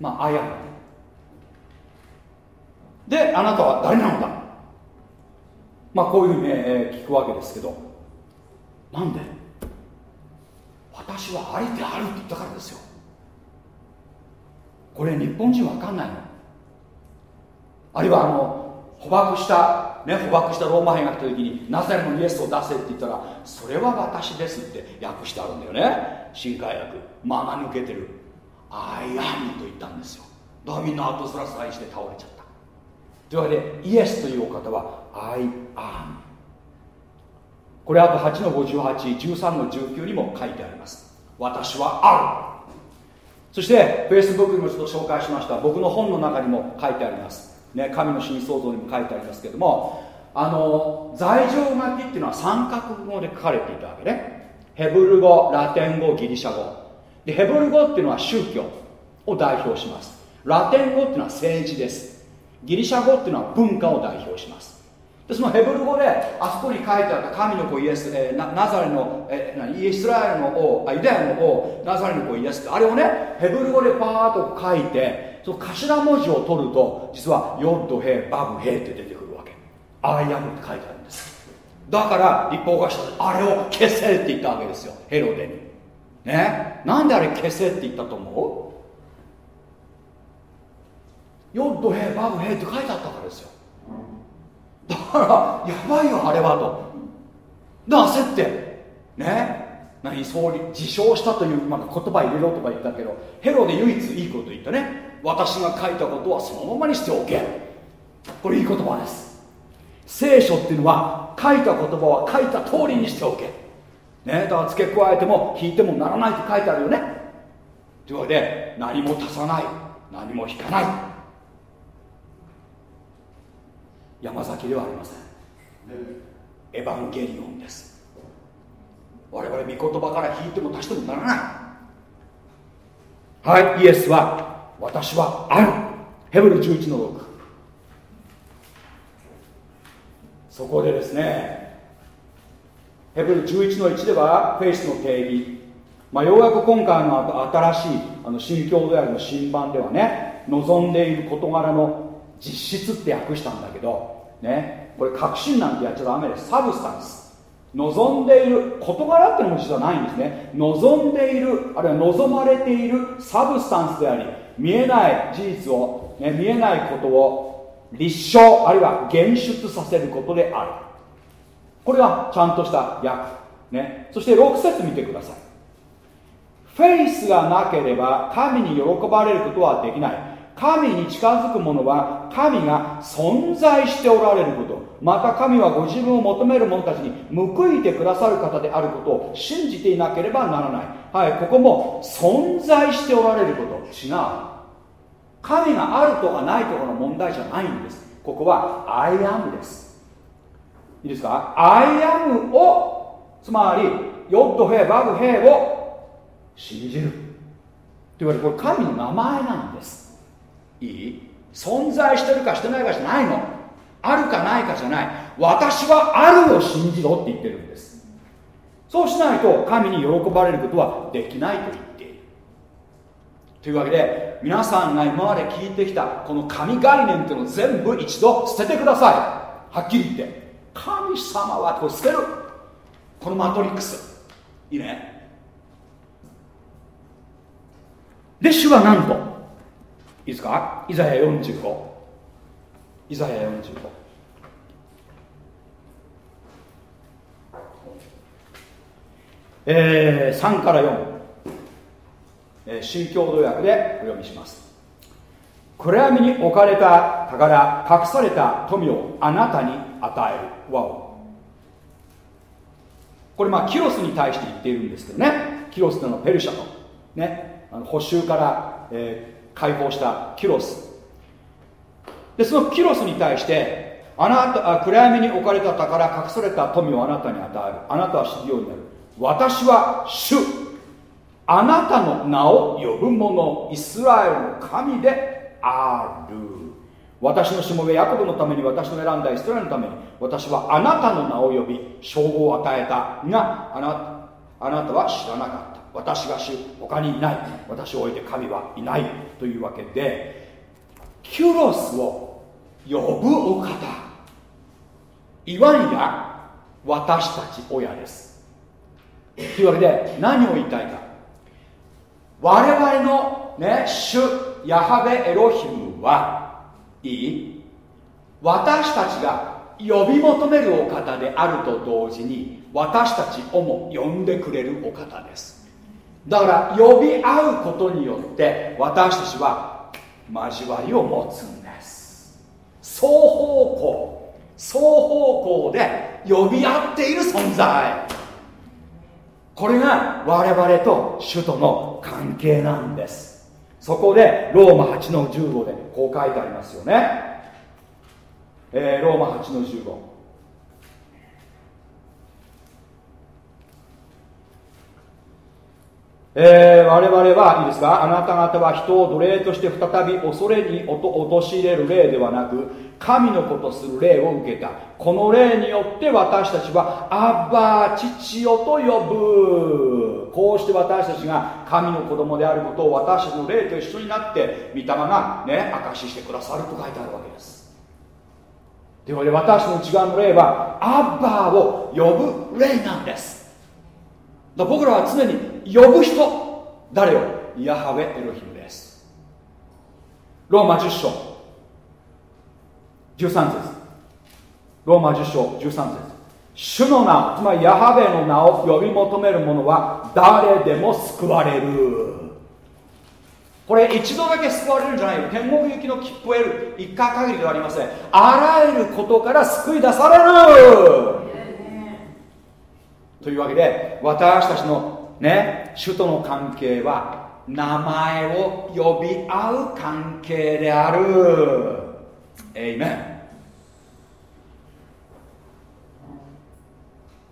まああやであなたは誰なのだまあこういうふうに、ね、聞くわけですけど。なんで？私はありであるって言ったからですよ。これ日本人わかんないの。あるいはあの捕獲したね捕獲したローマ兵が来た時にナザレのイエスを出せって言ったらそれは私ですって訳してあるんだよね。新海訳間が抜けてる。 I am と言ったんですよ。だからみんな後ずさりして倒れちゃった。というわけでイエスというお方は I am これあと8の5813の19にも書いてあります。私はあるそして Facebook にもちょっと紹介しました。僕の本の中にも書いてあります。ね、神の新創造にも書いてありますけどもあの罪状書きっていうのは三カ国語で書かれていたわけね。ヘブル語ラテン語ギリシャ語。でヘブル語っていうのは宗教を代表します。ラテン語っていうのは政治です。ギリシャ語っていうのは文化を代表します。でそのヘブル語であそこに書いてあった神の子イエス、えー、ナザレの、えー、イスラエルの王あユダヤの王ナザレの子イエスってあれをねヘブル語でパーッと書いてその頭文字を取ると実はヨッドヘイバブヘイって出てくるわけ。 I am って書いてあるんです。だから律法学者があれを消せって言ったわけですよ。ヘロデに。ね？なんであれ消せって言ったと思う？ヨッドヘイバブヘイって書いてあったからですよ。だからやばいよあれはと。で焦って。ね？何総理自称したという、まあ、言葉入れろとか言ったけどヘロで唯一いいこと言ったね。私が書いたことはそのままにしておけ。これいい言葉です。聖書っていうのは書いた言葉は書いた通りにしておけ。ね？だから付け加えても引いてもならないと書いてあるよね。というわけで何も足さない。何も引かない。山崎ではありません。エヴァンゲリオンです。我々御言葉から引いても足してもならない。はいイエスは私はある。ヘブル11の6そこでですねヘブル11の1ではフェイスの定義、まあ、ようやく今回の新しいあの新共同訳の新版ではね望んでいる事柄の実質って訳したんだけどねこれ確信なんてやっちゃダメです。サブスタンス。望んでいる事柄っていうのも実はないんですね。望んでいるあるいは望まれている substance であり見えない事実を、ね、見えないことを立証あるいは現出させることである。これがちゃんとした訳、ね、そして6節見てください。フェイスがなければ神に喜ばれることはできない。神に近づく者は神が存在しておられること。また神はご自分を求める者たちに報いてくださる方であることを信じていなければならない。はいここも存在しておられること。違う。神があるとかないとかの問題じゃないんです。ここは I am です。いいですか？I am をつまりヨッドヘイバグヘイを信じる。というわけでこれ神の名前なんです。いい？存在してるかしてないかじゃないの。あるかないかじゃない。私はあるを信じろって言ってるんです。そうしないと神に喜ばれることはできないと言っている。というわけで皆さんが今まで聞いてきたこの神概念っていうのを全部一度捨ててください。はっきり言って。神様はこれ捨てる。このマトリックス。いいね。で主は何といいですか？イザヤ45イザヤ45えー、3から4、えー、新共同訳でお読みします。暗闇に置かれた宝隠された富をあなたに与える。わお。これまあキロスに対して言っているんですけどね。キロスというのはペルシャのね。あの補修から、えー、解放したキュロス。でそのキュロスに対してあなた暗闇に置かれた宝隠された富をあなたに与える。あなたは知るようになる。私は主。あなたの名を呼ぶ者イスラエルの神である。私のしもべヤコブのために私の選んだイスラエルのために私はあなたの名を呼び称号を与えた。があなあなたは知らなかった。私が主。他にいない。私を置いて神はいない。というわけでキュロスを呼ぶお方。いわんや私たち親です。というわけで何を言いたいか。我々のね主ヤハベエロヒムはいい？私たちが呼び求めるお方であると同時に私たちをも呼んでくれるお方です。だから呼び合うことによって私たちは交わりを持つんです。双方向双方向で呼び合っている存在。これが我々と主との関係なんです。そこでローマ8の15でこう書いてありますよね、えー、ローマ8の15えー、我々はいいですかあなた方は人を奴隷として再び恐れに陥れる霊ではなく神の子とする霊を受けた。この霊によって私たちはアッバー父よと呼ぶ。こうして私たちが神の子供であることを私たちの霊と一緒になって御霊がね証ししてくださると書いてあるわけです。というわけで私の内側の霊はアッバーを呼ぶ霊なんです。だ僕らは常に呼ぶ人誰をヤハウェエロヒムです。ローマ10章。13節。ローマ10章13節。主の名つまりヤハベの名を呼び求める者は誰でも救われる。これ一度だけ救われるんじゃないよ。天国行きの切符を得る。一回限りではありません。あらゆることから救い出される。というわけで私たちのね主との関係は名前を呼び合う関係である。エイメン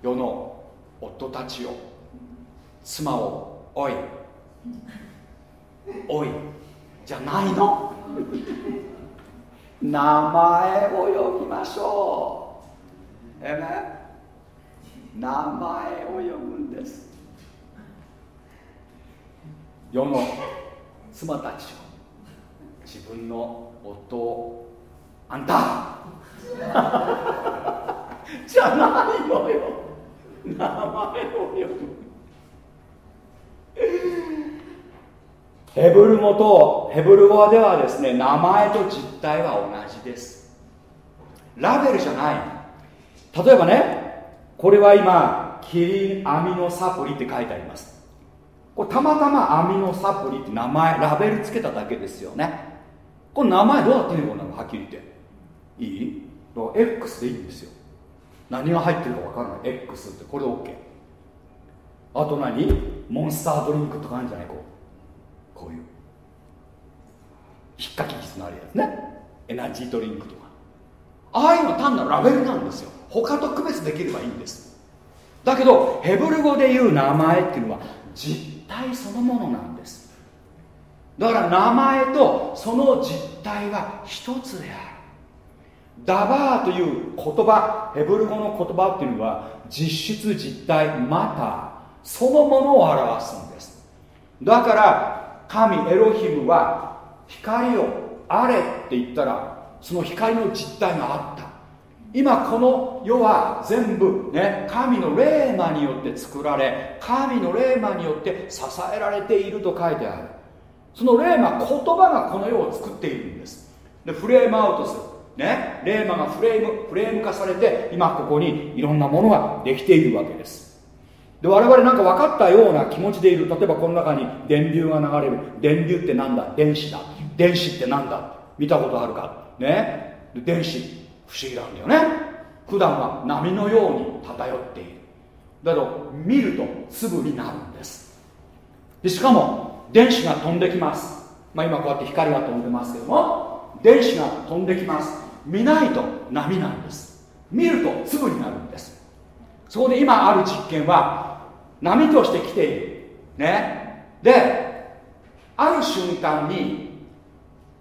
世の夫たちを妻をおい。おい。じゃないの。名前を呼びましょう。えめ名前を呼ぶんです。世の妻たちを。自分の夫。をあんた。じゃないのよ。名前を呼ぶ。ヘブル語とヘブル語ではですね名前と実態は同じです。ラベルじゃない例えばねこれは今キリンアミノサプリって書いてあります。これたまたまアミノサプリって名前ラベルつけただけですよね。これ名前どうやってるのなのはっきり言って。いい X でいいんですよ。何が入ってるか分からない。X ってこれで OK あと何？モンスタードリンクとかあるんじゃない？こう。こういう。引っかき傷のあるやつね。エナジードリンクとか。ああいうの単なるラベルなんですよ。他と区別できればいいんです。だけどヘブル語で言う名前っていうのは実体そのものなんです。だから名前とその実態は一つである。ダバーという言葉ヘブル語の言葉っていうのは実質実体またそのものを表すんです。だから神エロヒムは光をあれって言ったらその光の実体があった。今この世は全部ね神の霊魔によって作られ神の霊魔によって支えられていると書いてある。その霊魔言葉がこの世を作っているんです。でフレームアウトする。ね。霊魔がフレームフレーム化されて今ここにいろんなものができているわけです。で我々なんか分かったような気持ちでいる。例えばこの中に電流が流れる。電流ってなんだ？電子だ。電子ってなんだ？見たことあるか？ね。電子。不思議なんだよね。普段は波のように漂っている。だけど見ると粒になるんです。でしかも電子が飛んできます。まあ今こうやって光が飛んでますけども電子が飛んできます。見ないと波なんです。見ると粒になるんです。そこで今ある実験は波として来ている。ね。である瞬間に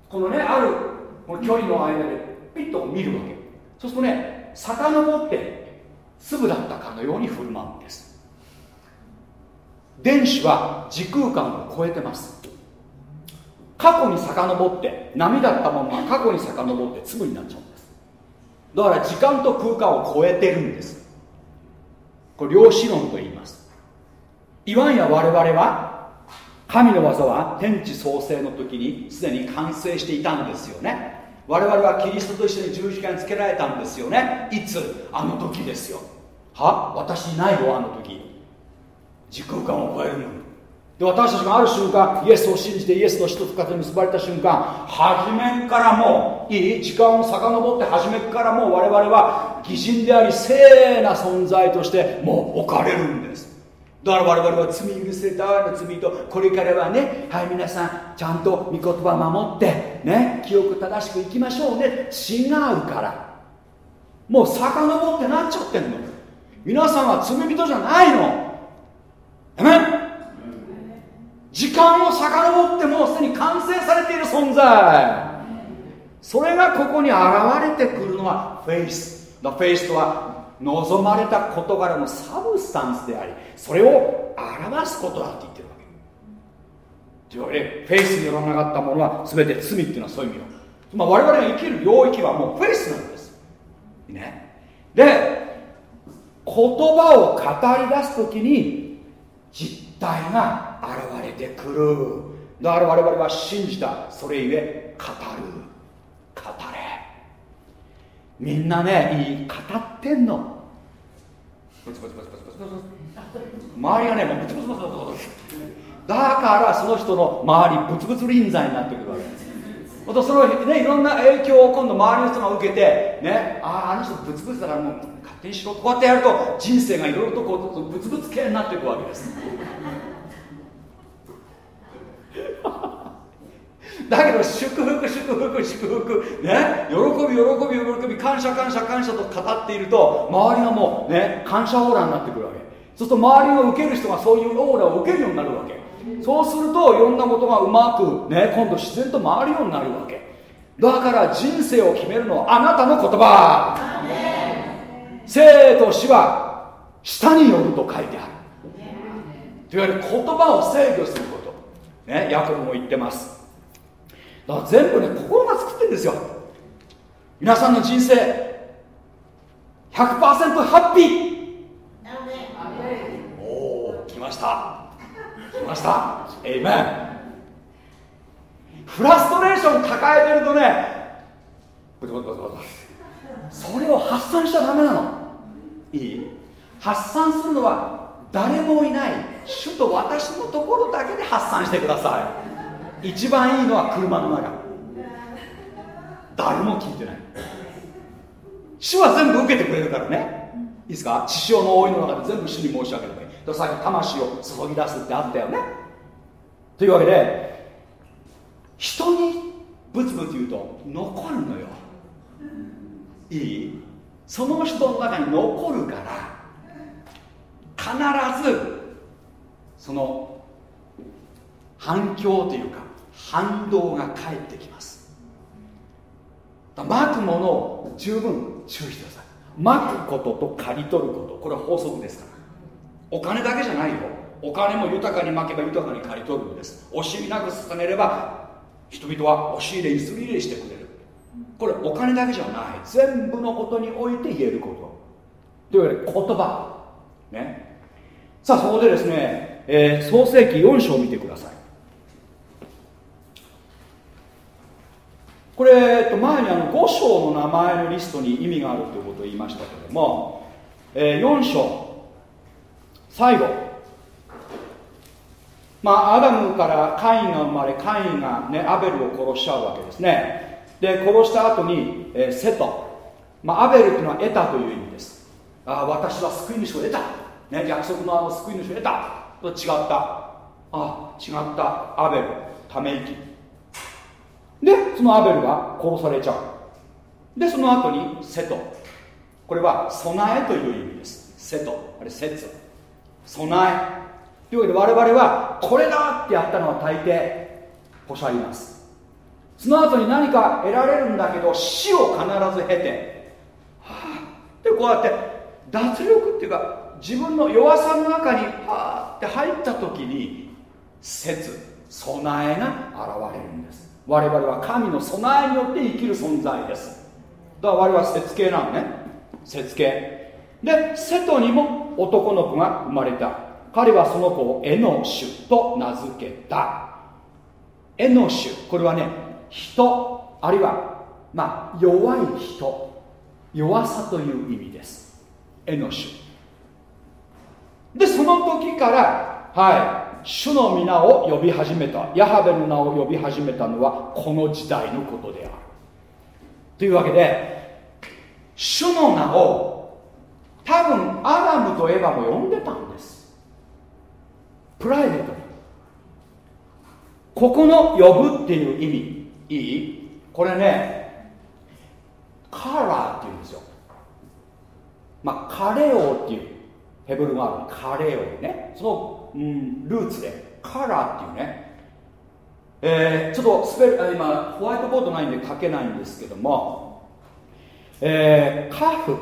このねあるこの距離の間でピッと見るわけ。そうするとね遡って粒だったかのように振る舞うんです。電子は時空間を超えてます。過去に遡って波だったものが過去に遡って粒になっちゃうんです。だから時間と空間を超えてるんです。これ量子論と言います。いわんや我々は神の技は天地創生の時にすでに完成していたんですよね。我々はキリストと一緒に十字架につけられたんですよね。いつ？あの時ですよ。は？私いないよあの時。時空間を超えるのに。で私たちがある瞬間イエスを信じてイエスの一つ方に結ばれた瞬間初めからもういい時間を遡って初めからもう我々は偽人であり聖な存在としてもう置かれるんです。だから我々は罪許せたの罪とこれからはねはい皆さんちゃんと御言葉守ってね記憶正しくいきましょうね。違うから。もう遡ってなっちゃってんの。皆さんは罪人じゃないの。えめ時間を遡ってもうすでに完成されている存在。それがここに現れてくるのはフェイス。フェイスとは望まれた事柄の substance でありそれを表すことだって言ってるわけ。というわけでフェイスによらなかったものは全て罪っていうのはそういう意味よ、まあ、我々が生きる領域はもうフェイスなんです。ね。で言葉を語り出す時に実体が現れてくる。だから我々は信じた。それゆえ語る。語れ。みんなねいい語ってんの。周りがねもうブツブツブツブツだからその人の周りブツブツ臨在になってくるわけ。ですまたそのねいろんな影響を今度周りの人が受けてねあああの人ブツブツだからもう勝手にしろこうやってやると人生がいろいろとこうブツブツ系になっていくわけです。だけど祝福祝福祝福ね喜び喜び喜び感謝感謝感謝と語っていると周りがもうね感謝オーラになってくるわけ。そうすると周りを受ける人がそういうオーラを受けるようになるわけ。そうするといろんなことがうまくね今度自然と回るようになるわけ。だから人生を決めるのはあなたの言葉。生と死は下によると書いてある。といわゆる言葉を制御すること。ねヤコブも言ってます。だから全部ね心が作ってるんですよ。皆さんの人生100%ハッピー。おお来ました。来ました？エイメンフラストレーション抱えてるとねそれを発散しちゃダメなの。いい？発散するのは誰もいない。主と私のところだけで発散してください。一番いいのは車の中。誰も聞いてない。主は全部受けてくれるからね。いいですか？血潮の覆いの中で全部主に申し上げればいい。ださっき魂を注ぎ出すってあったよね。というわけで人にブツブツ言うと残るのよ。いい？その人の中に残るから必ずその反響というか反動が返ってきます。まくものを十分注意してください。まくことと刈り取ること。これは法則ですから。お金だけじゃないよ。お金も豊かにまけば豊かに刈り取るんです。惜しみなく捧げれば人々は押し入れ譲り入れしてくれる。これお金だけじゃない。全部のことにおいて言えること。というわけで言葉。ね。さあそこでですね、えー、創世紀4章を見てください。これ、えっと、前にあの5章の名前のリストに意味があるということを言いましたけれども、えー、4章。最後。まあアダムからカインが生まれカインが、ね、アベルを殺しちゃうわけですね。で殺した後に、えー、セト、まあ、アベルというのは得たという意味です。あ私は救い主を得た、ね、約束のあの救い主を得た。と違った。あ違った。アベルため息。でそのアベルが殺されちゃう。でその後にセト。これは備えという意味です。セト。あれ説。備え。というわけで我々はこれだってやったのは大抵ポシャります。その後に何か得られるんだけど死を必ず経て、はあ、でこうやって脱力っていうか自分の弱さの中にはあって入った時に説。備えが現れるんです。我々は神の備えによって生きる存在です。だから我々は節系なのね。節系で瀬戸にも男の子が生まれた。彼はその子をエノシュと名付けた。エノシュ。これはね人。あるいはまあ弱い人。弱さという意味です。エノシュ。でその時からはい。主の皆を呼び始めた。ヤハベの名を呼び始めたのはこの時代のことである。というわけで主の名を多分アダムとエヴァも呼んでたんです。プライベートにここの呼ぶっていう意味いい？これねカラーっていうんですよ。まあカレオっていうヘブル語あるカレオね。そのうん、ルーツで。カラーっていうね、えー、ちょっとスペル今ホワイトボードないんで書けないんですけども、えー、カフ。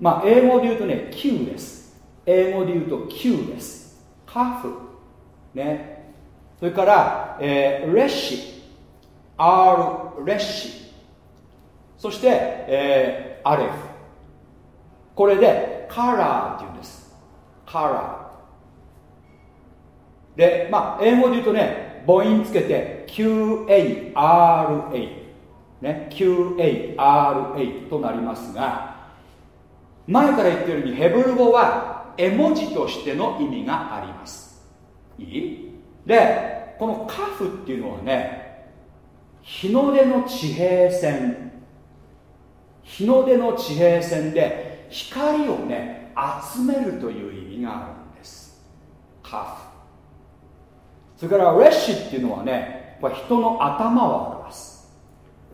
まあ英語で言うとね Q です。英語で言うと Q です。カフ。ね。それから、えー、レッシ。R レッシ。そして、えー、アレフ。これでカラーっていうんです。カラー。で、まあ、英語で言うとね、母音つけて QARA、ね、QARA となりますが、前から言ってるようにヘブル語は絵文字としての意味があります。いい？で、このカフっていうのはね、日の出の地平線、日の出の地平線で光をね、集めるという意味があるんです。カフ。それからレッシっていうのはねこれ人の頭を表す。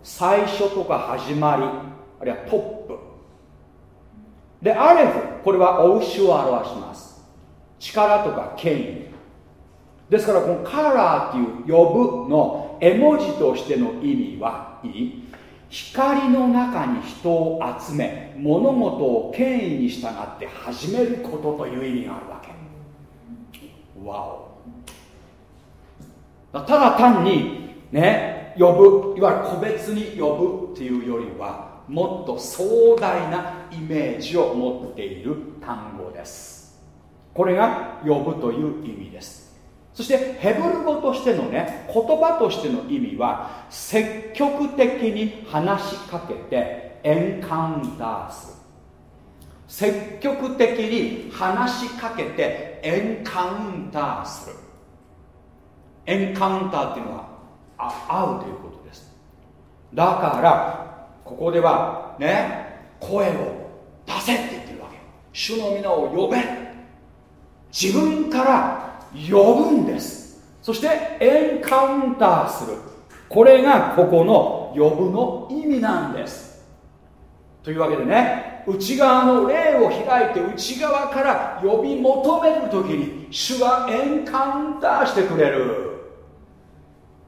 最初とか始まりあるいはトップ。でアレフこれはお牛を表します。力とか権威ですからこのカラーっていう呼ぶの絵文字としての意味はいい。光の中に人を集め物事を権威に従って始めることという意味があるわけ。わお。ただ単にね呼ぶいわゆる個別に呼ぶっていうよりはもっと壮大なイメージを持っている単語です。これが呼ぶという意味です。そしてヘブル語としてのね言葉としての意味は積極的に話しかけてエンカウンターする。積極的に話しかけてエンカウンターする。エンカウンターっていうのはあ会うということです。だからここではね声を出せって言ってるわけ。主の皆を呼べ。自分から呼ぶんです。そしてエンカウンターする。これがここの呼ぶの意味なんです。というわけでね内側の霊を開いて内側から呼び求める時に主はエンカウンターしてくれる。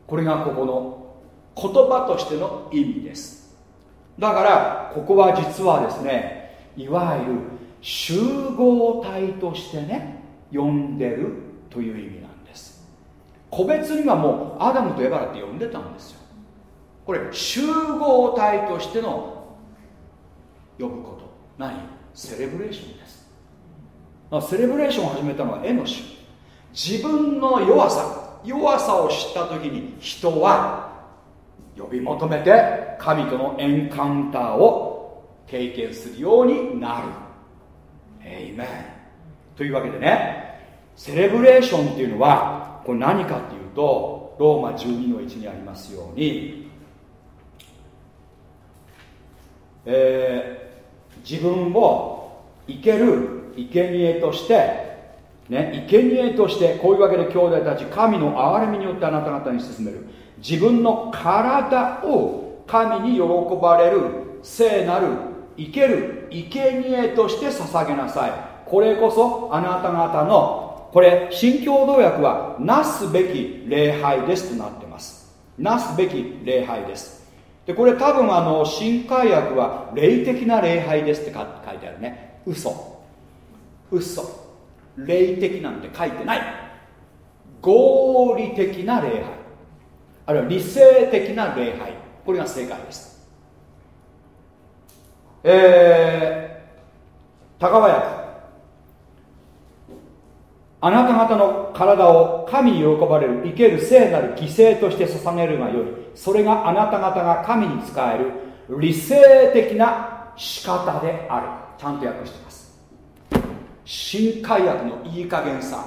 これがここの言葉としての意味です。だからここは実はですねいわゆる集合体としてね呼んでるという意味なんです。個別にはもうアダムとエバラって呼んでたんですよ。これ集合体としての呼ぶこと何？セレブレーションです。セレブレーションを始めたのはエノシ自分の弱さ。弱さを知った時に人は呼び求めて神とのエンカウンターを経験するようになる。エイメンというわけでねセレブレーションっていうのはこれ何かっていうとローマ12の1にありますように、えー、自分を生ける生贄としてね、生贄としてこういうわけで兄弟たち神の憐れみによってあなた方に進める。自分の体を神に喜ばれる聖なる生ける生贄として捧げなさい。これこそあなた方のこれ新共同訳はなすべき礼拝ですとなってます。なすべき礼拝です。でこれ多分あの新海訳は霊的な礼拝ですって書いてあるね。嘘。嘘。霊的なんて書いてない。合理的な礼拝。あるいは理性的な礼拝。これが正解です。えー、高川役あなた方の体を神に喜ばれる生ける聖なる犠牲として捧げるがよりそれがあなた方が神に仕える理性的な仕方である。ちゃんと訳してます。新海薬のいい加減さ。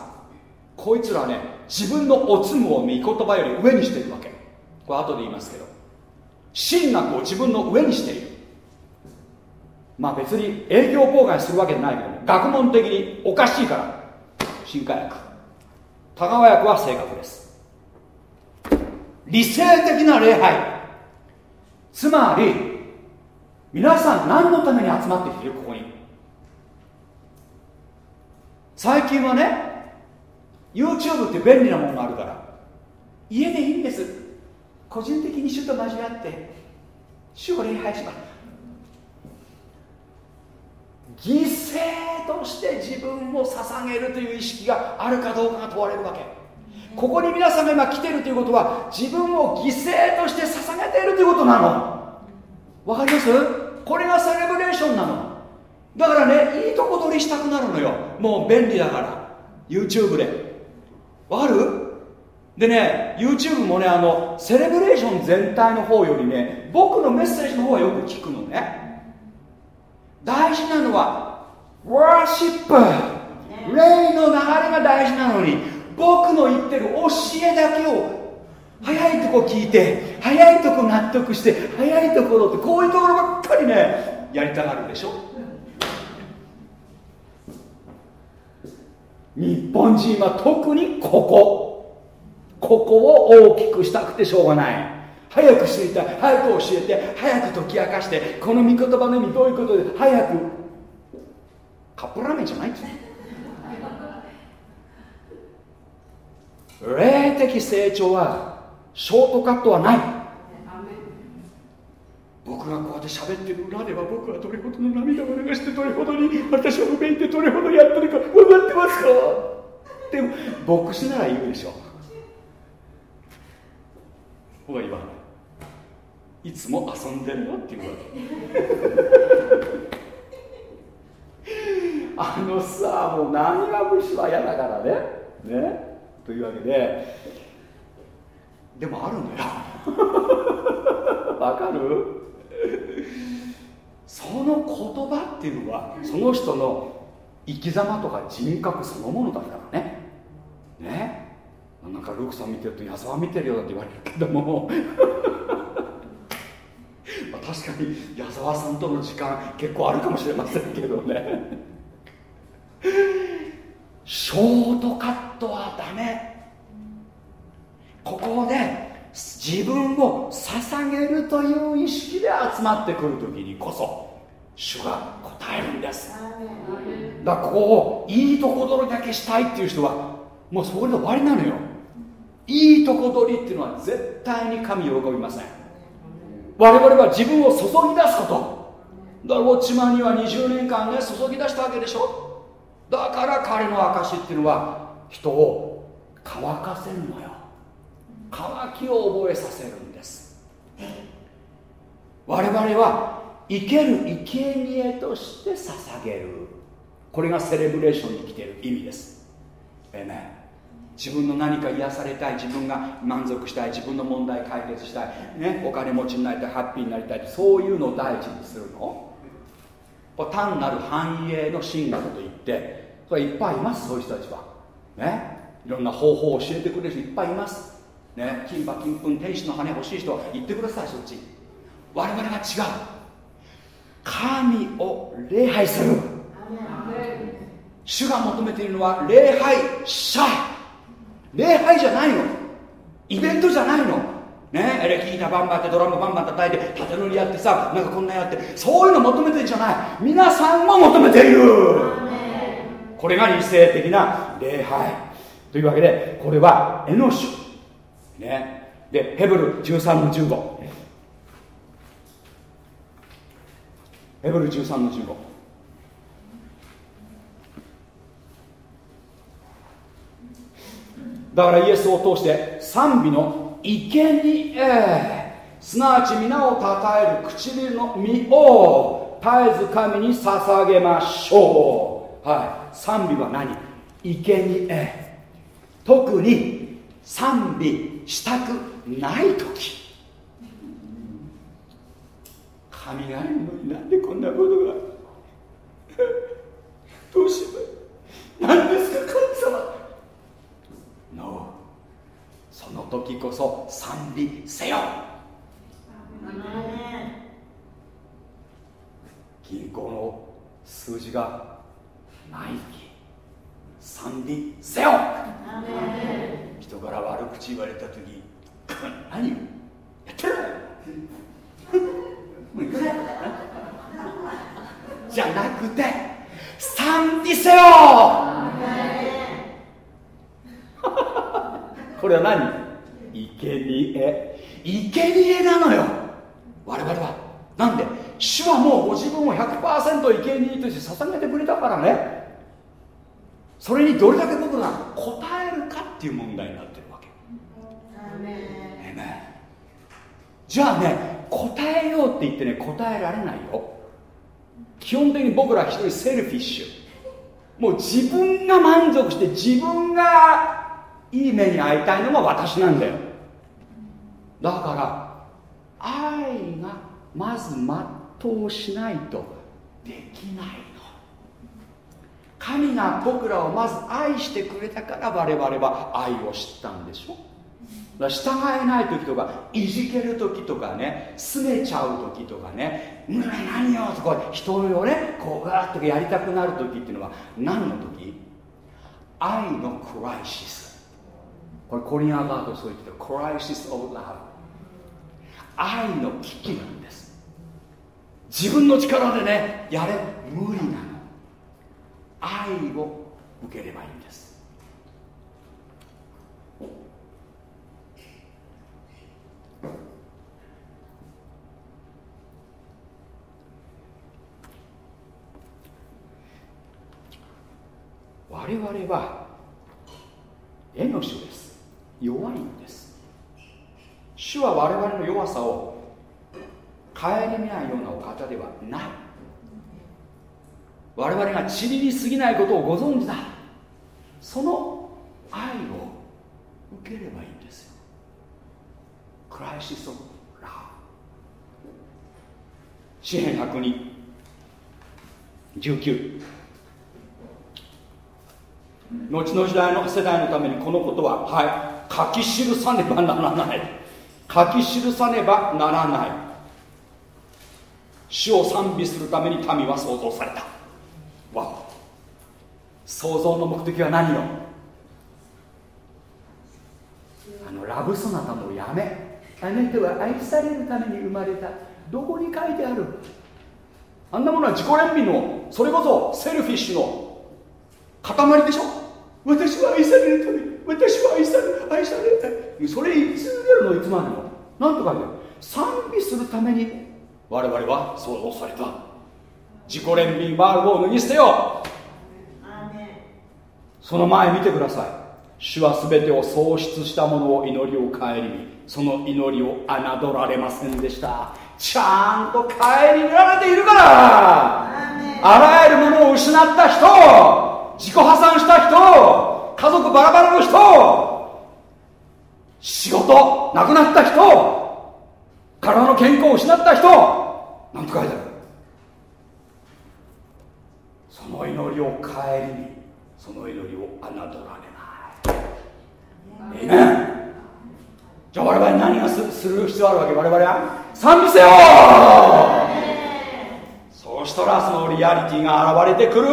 こいつらね自分のおつむを御言葉より上にしているわけ。これ後で言いますけど。神学を自分の上にしている。まあ別に営業妨害するわけじゃないけど学問的におかしいから。新海薬田川薬は正確です。理性的な礼拝。つまり皆さん何のために集まってきてる？ここに。最近はね YouTube って便利なものがあるから。家でいいんです。個人的に主と交わって主を礼拝します。犠牲として自分を捧げるという意識があるかどうかが問われるわけ。ここに皆さんが今来てるということは自分を犠牲として捧げているということなの。わかります？これがセレブレーションなの。だからねいいとこ取りしたくなるのよ。もう便利だから。YouTube で。わかる？でね YouTube もねあのセレブレーション全体の方よりね僕のメッセージの方はよく聞くのね。大事なのはワーシップ霊の流れが大事なのに僕の言ってる教えだけを早いとこ聞いて早いとこ納得して早いところってこういうところばっかりねやりたがるでしょ？日本人は特にここ。ここを大きくしたくてしょうがない。早く知りたい。早く教えて。早く解き明かして。この御言葉の意味どういうことで。早く。カップラーメンじゃないです。霊的成長はショートカットはない。って喋ってる裏では僕はどれほどの涙を流してどれほどに私は不便でどれほどやってるか分かってますか？でも牧師なら言うでしょ。僕は言わないいつも遊んでるよっていうわけ。あのさもう何が虫は嫌だからね。ね？というわけで。でもあるのよ。わかる？その言葉っていうのはその人の生き様とか人格そのものだからね。ね。なんかルークさん見てると矢沢見てるよって言われるけども。まあ、確かに矢沢さんとの時間結構あるかもしれませんけどね。ショートカットはダメ。ここで自分を捧げるという意識で集まってくる時にこそ主が答えるんです。だからここをいいとこ取りだけしたいっていう人はもうそこで終わりなのよ。いいとこ取りっていうのは絶対に神喜びません。我々は自分を注ぎ出すこと。だからウォッチマンには20年間ね注ぎ出したわけでしょ。だから彼の証っていうのは人を乾かせるのよ乾きを覚えさせるんです。我々は生ける生贄として捧げる。これがセレブレーションに来ている意味です。えね自分の何か癒されたい自分が満足したい自分の問題解決したい、ね、お金持ちになりたいハッピーになりたいそういうのを第一にするの。単なる繁栄の神学といってそれいっぱいいますそういう人たちは。ね。いろんな方法を教えてくれる人いっぱいいます。ね金馬金粉天使の羽欲しい人は言ってくださいそっち。我々は違う。神を礼拝する。主が求めているのは礼拝者。礼拝じゃないの。イベントじゃないの。ねエレキギターバンバンってドラムバンバン叩いて縦乗りやってさなんかこんなやって。そういうの求めてるんじゃない。皆さんも求めている。これが理性的な礼拝。というわけでこれはエノシュね。でヘブル13の15ヘブル13の15だからイエスを通して賛美の生贄。すなわち皆をたたえる唇の実を絶えず神に捧げましょう。はい。賛美は何？生贄。特に賛美。したくない時。神があるのになんでこんなことが。どうしよう。何ですか神様。No その時こそ賛美せよ。銀行の数字がない時賛美せよ。人から悪口言われた時何やってる もういくねじゃなくて賛美せよ！これは何？生贄。生贄なのよ！我々は。なんで？主はもうご自分を100%生贄として捧げてくれたからね。それにどれだけ僕が応えるかっていう問題になってるわけ。じゃあね答えようって言ってね答えられないよ。基本的に僕ら一人セルフィッシュ。もう自分が満足して自分がいい目に遭いたいのが私なんだよ。だから愛がまず全うしないとできない。の神が僕らをまず愛してくれたから我々は愛を知ったんでしょ？だ従えない時とかいじける時とかね拗ねちゃう時とかね「何よ」とか人をねこうガーッとやりたくなる時っていうのは何の時？愛のクライシス。これコリアン・バートそう言ってた。クライシス・オブ・ラブ愛の危機なんです。自分の力でねやれ無理なの。愛を受ければいいんです。我々は絵の主です。弱いんです。主は我々の弱さを顧みないようなお方ではない。我々が塵に過ぎないことをご存知だ。その愛を受ければいいんですよ。クライシス・オブ・ラブ。詩篇102 19後の時代の世代のためにこのことははい。書き記さねばならない。書き記さねばならない。主を賛美するために民は創造された。わ創造の目的は何よ？あのラブソナタもやめ。あなたは愛されるために生まれた。どこに書いてある？あんなものは自己憐憫の。それこそセルフィッシュの。塊でしょ？私は愛されるために。私は愛される。愛される。それ言い続けるの？いつまでも。なんとかね賛美するために。我々は創造された。自己憐憫ワールドを脱ぎ捨てよ。うその前見てください。主は全てを喪失したものを祈りを顧みその祈りを侮られませんでした。ちゃんと顧みられているから。あらゆるものを失った人自己破産した人家族バラバラの人仕事なくなった人体の健康を失った人なんて書いてある？その祈りを顧みその祈りを侮られない。えじゃあ我々何がする必要あるわけ？我々は賛美せよ。そうしたらそのリアリティが現れてくる。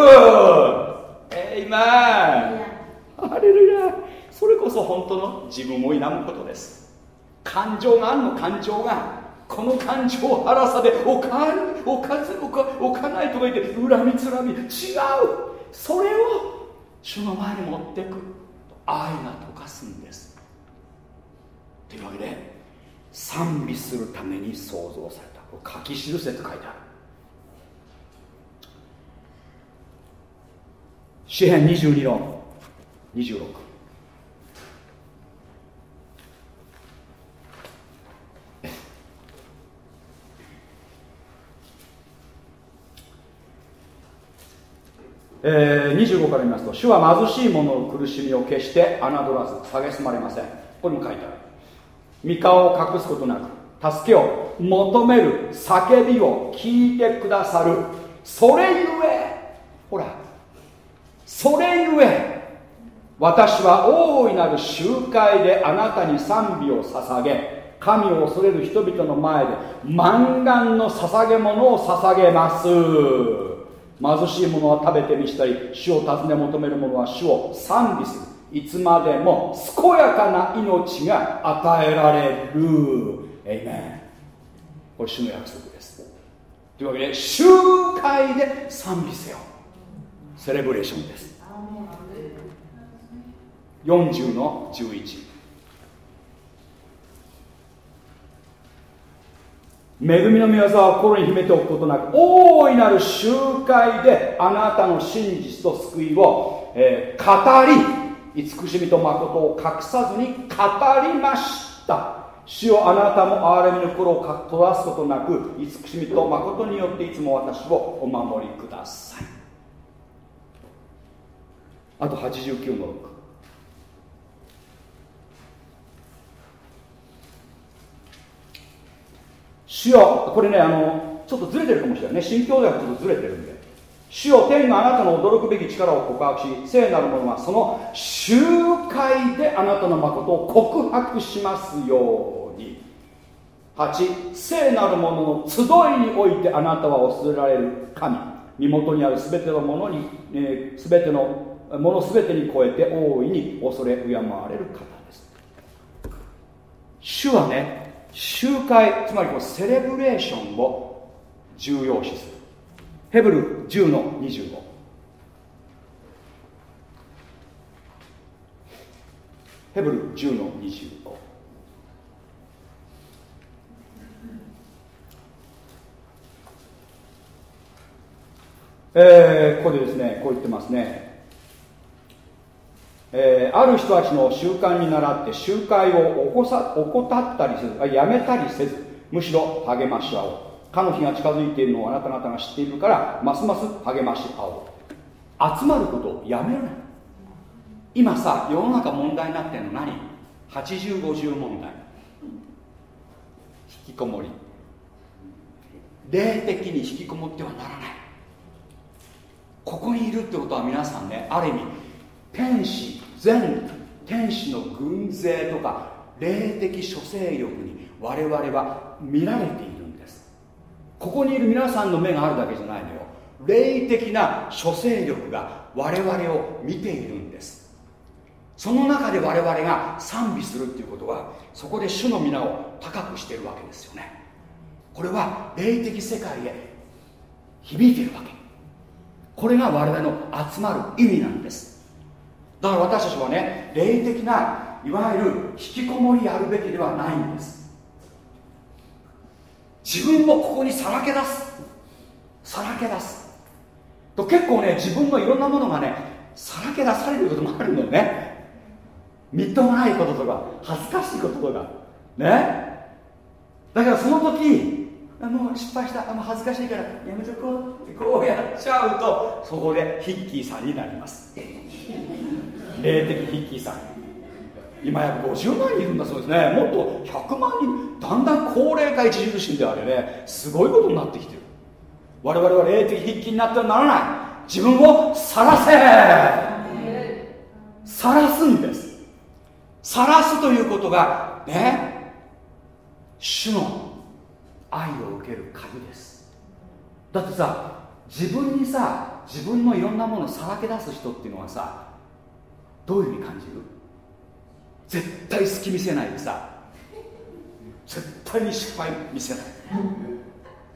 えいまハレルヤそれこそ本当の自分を否むことです。感情があるの感情が。この感情を荒さでおかおかずおかおかないとか言って恨みつらみ違う。それを主の前に持っていく。愛が溶かすんです。というわけで賛美するために創造された。書き記せって書いてある。詩編22の26えー、25から見ますと主は貧しい者の苦しみを決して侮らず蔑まれません。これも書いてある。三顔を隠すことなく助けを求める叫びを聞いてくださる。それゆえほらそれゆえ私は大いなる集会であなたに賛美を捧げ神を恐れる人々の前で満願の捧げ物を捧げます。貧しい者は食べてみしたり主を尋ね求める者は主を賛美する。いつまでも健やかな命が与えられる。エイメンこれ主の約束です。というわけで集会で賛美せよ。セレブレーションです40の11恵みの御業は心に秘めておくことなく大いなる集会であなたの真実と救いを、えー、語り慈しみと誠を隠さずに語りました。主よあなたも憐れみの心を閉ざすことなく慈しみと誠によっていつも私をお守りください。あと89の6主よ。これねあのちょっとずれてるかもしれないね。新教ではちょっとずれてるんで。主よ天があなたの驚くべき力を告白し聖なる者はその集会であなたの誠を告白しますように。8聖なる者の集いにおいてあなたは恐れられる神。身元にある全てのものに、えー、全てのもの全てに超えて大いに恐れ敬われる方です。主はね集会つまりこのセレブレーションを重要視する。ヘブル10の25ヘブル10の25えー、ここでですねこう言ってますね。えー、ある人たちの習慣に倣って集会を起こさ怠ったりせずやめたりせずむしろ励まし合おう。かの日が近づいているのをあなた方が知っているからますます励まし合おう。集まることをやめるな今さ世の中問題になってるの何？8050問題。引きこもり。霊的に引きこもってはならない。ここにいるってことは皆さんねある意味天使全天使の軍勢とか霊的諸勢力に我々は見られているんです。ここにいる皆さんの目があるだけじゃないのよ。霊的な諸勢力が我々を見ているんです。その中で我々が賛美するっていうことはそこで主の皆を高くしてるわけですよね。これは霊的世界へ響いてるわけ。これが我々の集まる意味なんです。だから私たちはね霊的ないわゆる引きこもりやるべきではないんです。自分もここにさらけ出す。さらけ出す。と結構ね自分のいろんなものがねさらけ出されることもあるんだよね。みっともないこととか恥ずかしいこととか。ね。だからその時もう失敗した。もう恥ずかしいからやめとこう。ってこうやっちゃうとそこでヒッキーさんになります。霊的ヒッキーさん。今や50万人いるんだそうですね。もっと100万人だんだん高齢化著しいんであれね。すごいことになってきてる。我々は霊的筆記になってはならない。自分を晒せ。晒すんです。晒すということがね主の愛を受ける鍵です。だってさ自分にさ自分のいろんなものをさらけ出す人っていうのはさどういうふうに感じる？絶対好き見せないでさ。絶対に失敗見せない。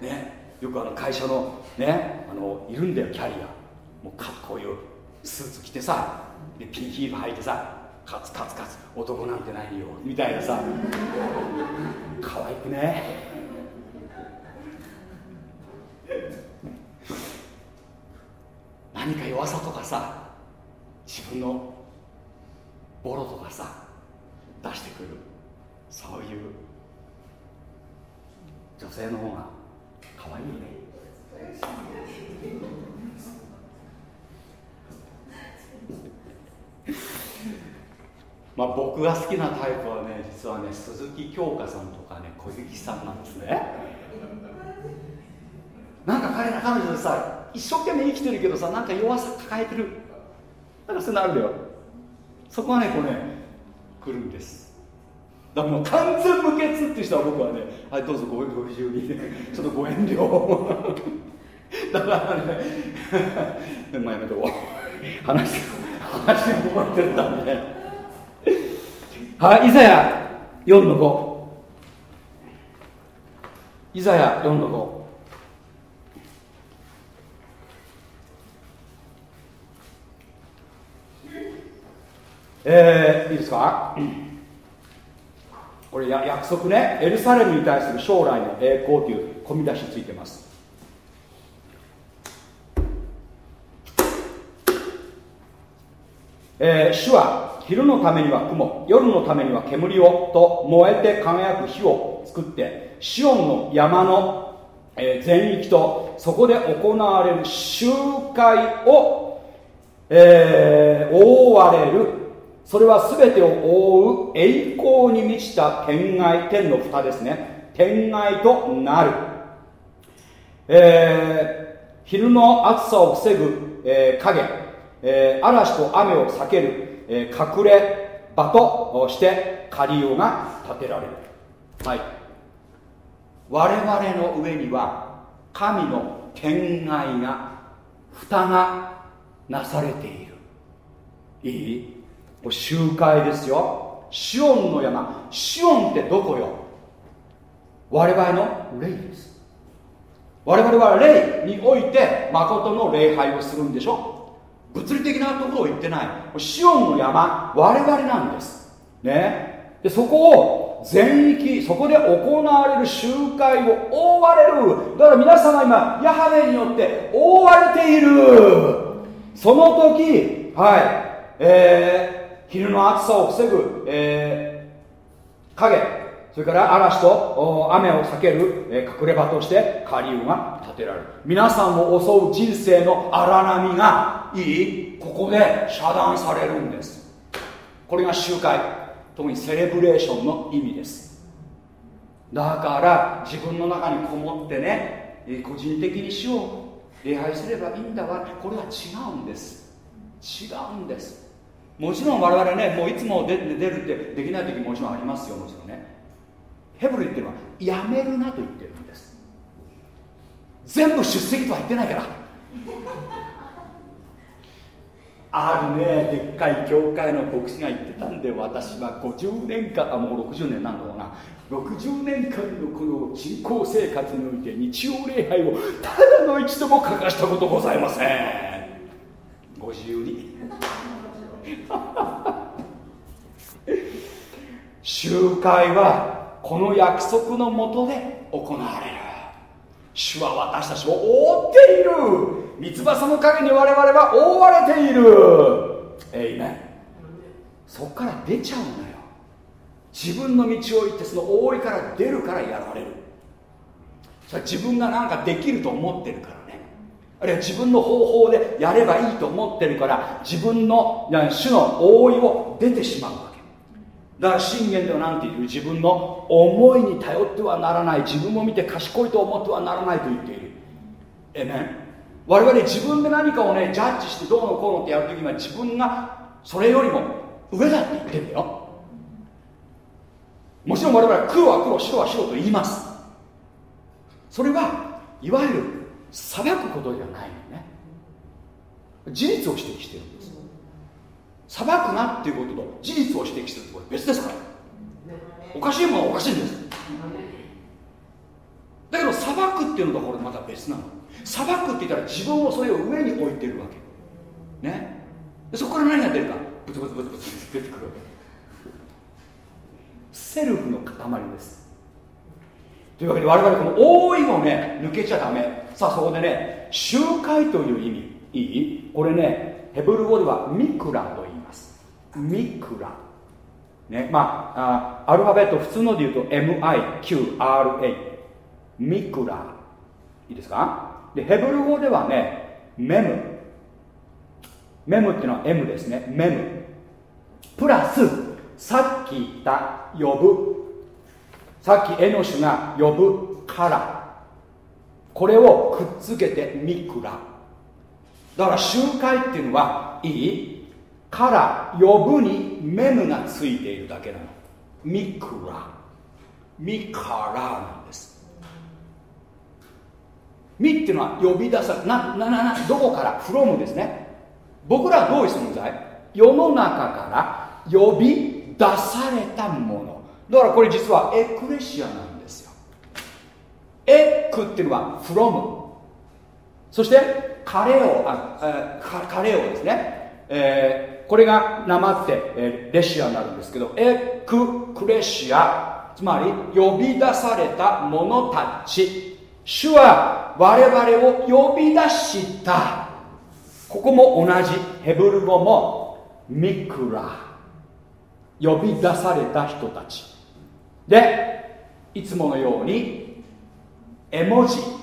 ね。よくあの会社のねあのいるんだよキャリア。もうかこういうスーツ着てさでピンヒール履いてさカツカツカツ男なんてないよみたいなさ。可愛くね。何か弱さとかさ自分のボロとかさ出してくる。そういう。女性の方が可愛いね。まあ僕が好きなタイプはね実はね鈴木京香さんとかね小雪さんなんですね。なんか彼ら彼女でさ一生懸命生きてるけどさなんか弱さ抱えてる。なんかそうなるんだよ。そこはねこうね来るんです。だからもう完全無欠っていう人は僕はねはいどうぞごご自由にちょっとご遠慮 だからね まあやめとこう。話話に困ってたんではいイザヤ4の5イザヤ4の5えー、いいですか、これや約束ねエルサレムに対する将来の栄光という込み出しついてます。えー、主は昼のためには雲夜のためには煙をと燃えて輝く火を作ってシオンの山の、えー、全域とそこで行われる集会を、えー、覆われるそれは全てを覆う栄光に満ちた天外天の蓋ですね。天外となる、えー、昼の暑さを防ぐ、えー、影、えー、嵐と雨を避ける、え隠れ場としてカリオが建てられる。はい。我々の上には神の天外が蓋がなされている。いい？集会ですよ。シオンの山。シオンってどこよ？我々の霊です。我々は霊において誠の礼拝をするんでしょ？物理的なところを言ってない。シオンの山我々なんです。ね？でそこを全域そこで行われる集会を覆われる。だから皆様今ヤハベによって覆われている。その時はい。えー昼の暑さを防ぐ、えー、影それから嵐と雨を避ける、えー、隠れ場として下流が建てられる。皆さんを襲う人生の荒波がいいここで遮断されるんです。これが集会特にセレブレーションの意味です。だから自分の中にこもってね個人的に死を礼拝すればいいんだわ。これは違うんです。違うんです。もちろん我々ねもういつも出出るってできない時ももちろんありますよもちろんね。ヘブル言ってるのはやめるなと言ってるんです。全部出席とは言ってないから。あるねでっかい教会の牧師が言ってたんで私は50年間あもう60年なんだろうな。60年間のこの信仰生活において日曜礼拝をただの一度も欠かしたことございません。ご自由に。集会はこの約束のもとで行われる。主は私たちを覆っている。三翼の陰に我々は覆われている。えいねそこから出ちゃうのよ。自分の道を行ってその覆いから出るからやられる。それ自分が何かできると思ってるから。あるいは自分の方法でやればいいと思ってるから自分の主の覆いを出てしまうわけ。だから信玄では何て言う自分の思いに頼ってはならない自分を見て賢いと思ってはならないと言っている。えね我々自分で何かをねジャッジしてどうのこうのってやるときには自分がそれよりも上だって言ってんだよ。もちろん我々は黒は黒白は白と言います。それはいわゆる裁くことではないのね。事実を指摘してるんです。裁くなっていうことと事実を指摘するってこれ別ですから。おかしいものはおかしいんです。だけど裁くっていうのとこれまた別なの。裁くって言ったら自分をそれを上に置いてるわけ。ね。そこから何が出るか。ブツブツブツブツ出てくるわけ。セルフの塊です。というわけで我々この覆いをね抜けちゃダメ。さあそこでね集会という意味。いい？これねヘブル語ではミクラと言います。ミクラ。ねまああアルファベット普通ので言うと MIQRA ミクラ。いいですか？でヘブル語ではねメム。メムっていうのは M ですね。メム。プラスさっき言った呼ぶ。さっきエノシが呼ぶから。これをくっつけてミクラ。だから集会っていうのはいい。から呼ぶにメムがついているだけなの。ミクラ。ミカラなんです。ミっていうのは呼び出さななななどこから？フロムですね。僕らはどういう存在世の中から呼び出されたもの。だからこれ実はエクレシアなんですよ。エックっていうのはフロムそしてカレオああカレオですね、えー、これがなまって、えー、レシアになるんですけどエッククレシアつまり呼び出された者たち。主は我々を呼び出した。ここも同じ。ヘブル語もミクラ。呼び出された人たちでいつものように絵文字。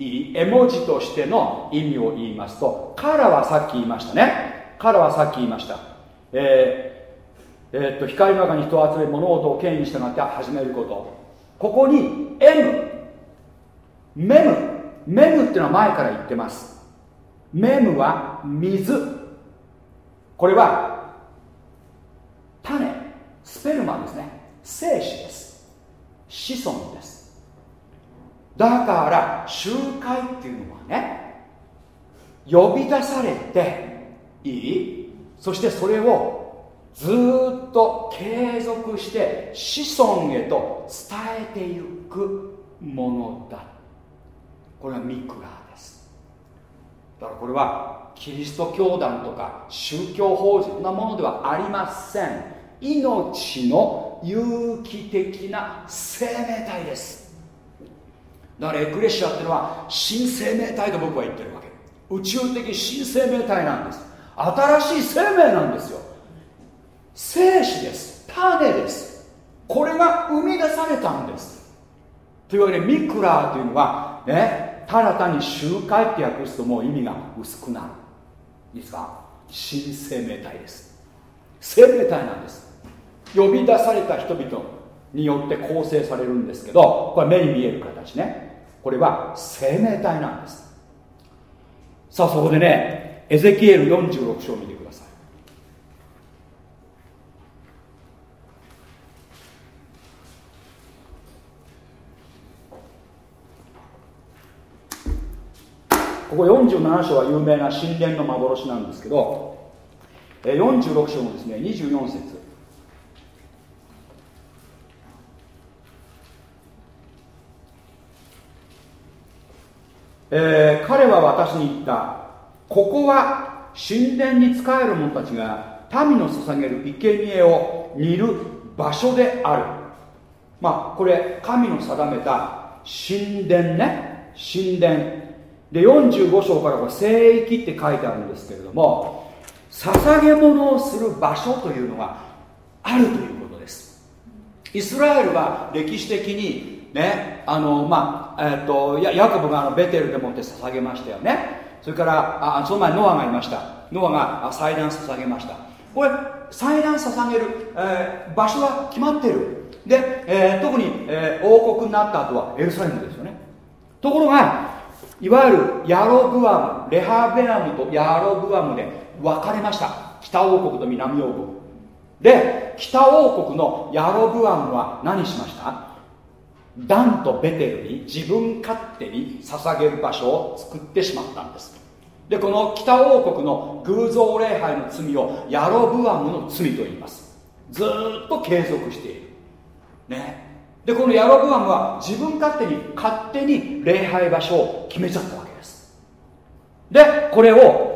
絵文字としての意味を言いますとカラはさっき言いましたね。カラはさっき言いました。えー、えー、っと光の中に人を集め物事を権威に従って始めること。ここに M メム。メムっていうのは前から言ってます。メムは水。これは種。スペルマンですね。生死です。子孫です。だから集会っていうのはね呼び出されていい？そしてそれをずっと継続して子孫へと伝えていくものだ。これはミクラーです。だからこれはキリスト教団とか宗教法人なものではありません。命の有機的な生命体です。だからエクレシアっていうのは新生命体と僕は言ってるわけ。宇宙的新生命体なんです。新しい生命なんですよ。精子です。種です。これが生み出されたんです。というわけでミクラーというのはねただ単に集会って訳すともう意味が薄くなる。いいですか？新生命体です。生命体なんです。呼び出された人々によって構成されるんですけどこれ目に見える形ね。これは生命体なんです。さあそこでねエゼキエル46章を見てください。ここ47章は有名な神殿の幻なんですけど46章のですね24節。えー、彼は私に言った。ここは神殿に仕える者たちが民の捧げる生贄を煮る場所である。まあこれ神の定めた神殿ね。神殿。で45章からは聖域って書いてあるんですけれども捧げ物をする場所というのがあるということです。イスラエルは歴史的にねあのまあえっ、ー、とヤコブがあのベテルでもって捧げましたよね。それからあその前ノアがいました。ノアが祭壇捧げました。これ祭壇捧げる、えー、場所は決まってる。で、えー、特に、えー、王国になった後はエルサレムですよね。ところがいわゆるヤロブアムレハベアムとヤロブアムで分かれました。北王国と南王国。で北王国のヤロブアムは何しました？ダンとベテルに自分勝手に捧げる場所を作ってしまったんです。でこの北王国の偶像礼拝の罪をヤロブアムの罪と言います。ずっと継続している。ね。でこのヤロブアムは自分勝手に勝手に礼拝場所を決めちゃったわけです。でこれを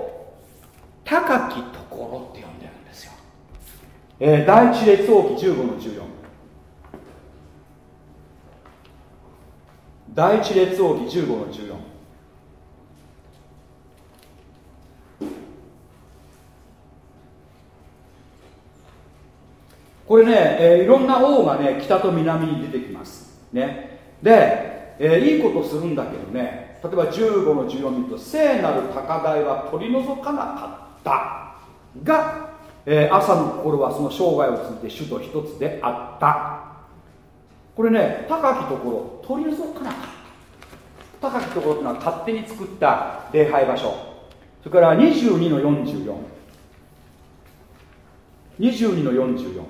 高きところって呼んでるんですよ、えー、第一列王記15の14第一列王記15の14これね、えー、いろんな王がね北と南に出てきます。ね。で、えー、いいことするんだけどね例えば15の14見ると聖なる高台は取り除かなかった。が、えー、朝の心はその生涯を通じて主と一つであった。これね高きところ。取り除かなかった。高きところというのは勝手に作った礼拝場所。それから22の44 22の44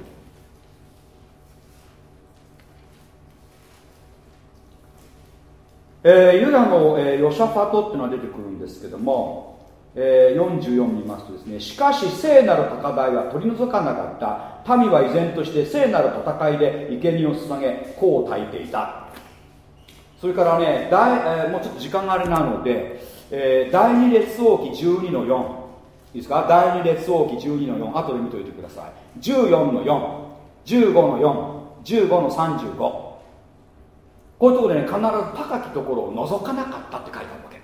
えー、ユダの、えー、ヨシャファトっていうのが出てくるんですけども、えー、44見ますとですねしかし聖なる高台は取り除かなかった。民は依然として聖なる戦いで生贄を捧げ功を焚いていた。それからね大、えー、もうちょっと時間があれなので、えー、第二列王記12の4いいですか？第二列王記12の4後で見ておいてください。14の415の415の35こういうところでね必ず高きところを覗かなかったって書いてあるわけ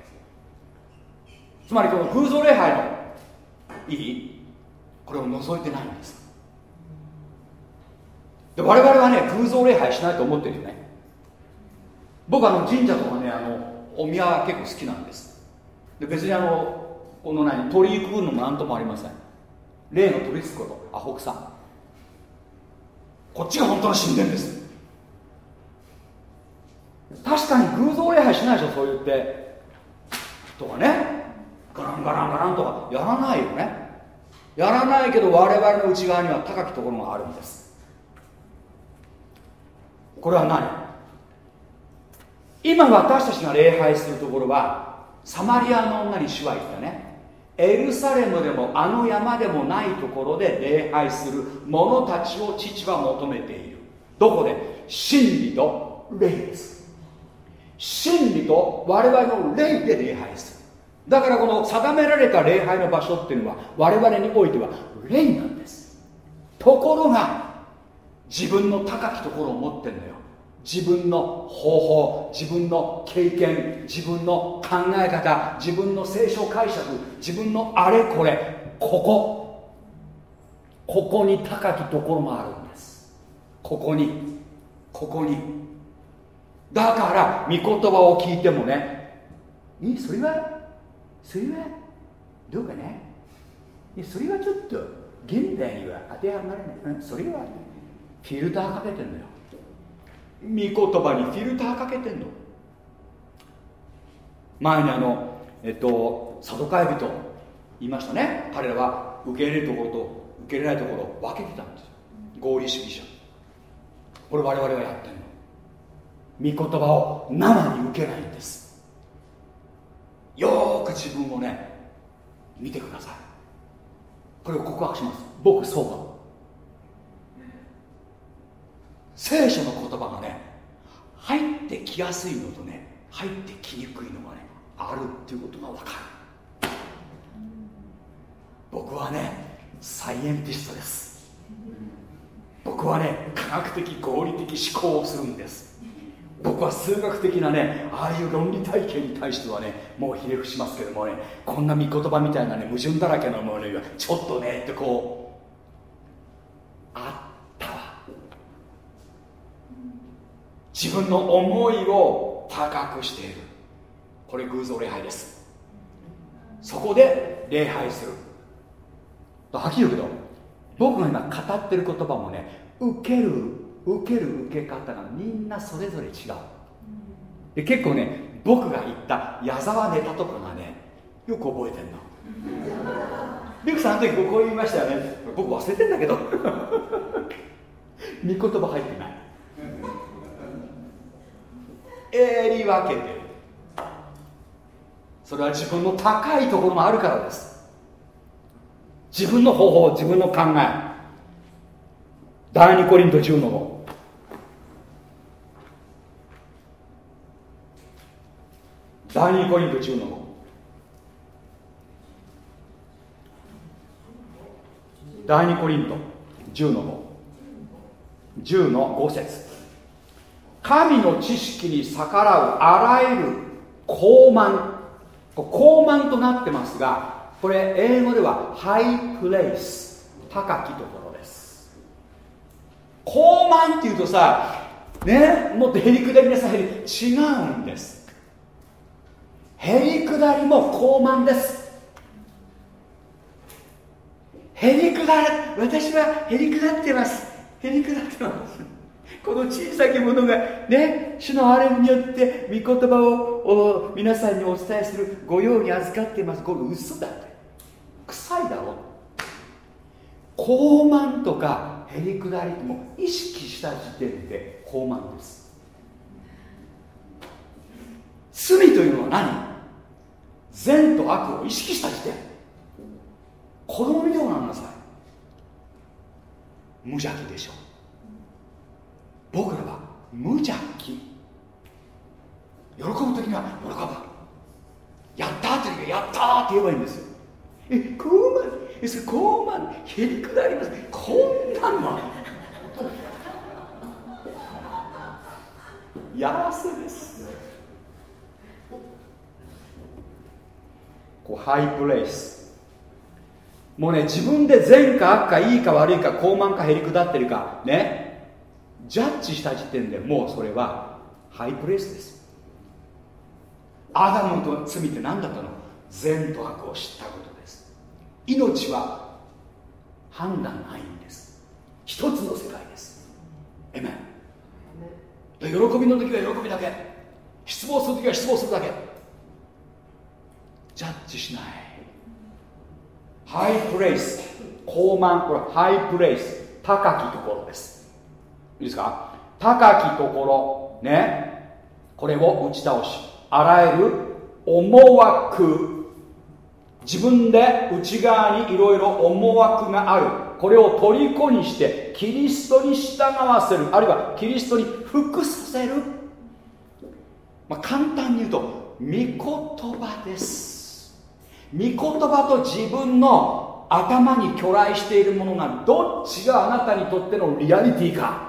つまりこの偶像礼拝のいいこれを覗いてないんです。で我々はね偶像礼拝しないと思ってるよね。僕あの神社とかねあのお宮は結構好きなんです。で別にあのこの何鳥居くぐるのも何ともありません。霊の取りつくことアホくさこっちが本当の神殿です。確かに偶像礼拝しないでしょそう言って。とかね。ガランガランガランとか。やらないよね。やらないけど我々の内側には高きところがあるんです。これは何？今私たちが礼拝するところはサマリアの女に主は言ったね。エルサレムでもあの山でもないところで礼拝する者たちを父は求めている。どこで？真理と霊です。真理と我々の霊で礼拝する。だからこの定められた礼拝の場所っていうのは我々においては霊なんです。ところが自分の高きところを持ってんのよ。自分の方法自分の経験自分の考え方自分の聖書解釈自分のあれこれここここに高きところもあるんです。ここにここに。だから御言葉を聞いてもねいいそれはそれはどうかねそれはちょっと現代には当てはまらない。それはフィルターかけてんのよ。言葉にフィルターかけてんの。前にあのえっとサドカイ人言いましたね。彼らは受け入れるところと受け入れないところを分けてたんです合理主義者。これ我々がやってるの。御言葉を生に受けないんです。よーく自分をね見てください。これを告白します。僕そうだ聖書の言葉がね入ってきやすいのとね入ってきにくいのがねあるっていうことが分かる。僕はねサイエンティストです。僕はね科学的合理的思考をするんです。僕は数学的なねああいう論理体系に対してはねもうひれ伏しますけどもねこんな見言葉みたいなね矛盾だらけのものにはちょっとねってこうあっ自分の思いを高くしている。これ偶像礼拝です。そこで礼拝する。はっきり言うけど僕が今語ってる言葉もね受ける受ける受け方がみんなそれぞれ違う。で結構ね僕が言った矢沢ネタとかがねよく覚えてんの。リクさんあの時こう言いましたよね。僕忘れてんだけど。見言葉入ってない。えり分けてる。それは自分の高いところもあるからです。自分の方法自分の考え。第二コリント10の5第二コリント10の5第二コリント10の5 10の5節。神の知識に逆らうあらゆる傲慢。傲慢となってますがこれ英語ではハイプレイス高きところです。傲慢っていうとさねもっとへりくだりなさい違うんです。へりくだりも傲慢です。へりくだる私はへりくだってます。へりくだってます。この小さきものがね主のあれによって御言葉を皆さんにお伝えする御用に預かっています。これ嘘だって。臭いだろ。高慢とかへりくだりも意識した時点で高慢です。罪というのは何？善と悪を意識した時点。子供みたいにななさい無邪気でしょ。う僕らは無邪気。喜ぶ時には喜ぶやったーって時はやったーって言えばいいんですよ。えこうまでえそれこうまでへりくだります。こんなのやらせです。こうハイプレイスもうね自分で善か悪かいいか悪いか高慢かへりくだってるかね。ジャッジした時点でもうそれはハイプレイスです。アダムと罪って何だったの？善と悪を知ったことです。命は判断ないんです。一つの世界です。エメン喜びの時は喜びだけ。失望する時は失望するだけ。ジャッジしない。ハイプレイス。高慢。これハイプレイス。高きところです。いいですか？高きところね。これを打ち倒しあらゆる思惑自分で内側にいろいろ思惑がある。これを虜にしてキリストに従わせる。あるいはキリストに服させる、まあ、簡単に言うと御言葉です。御言葉と自分の頭に巨来しているものがどっちがあなたにとってのリアリティか。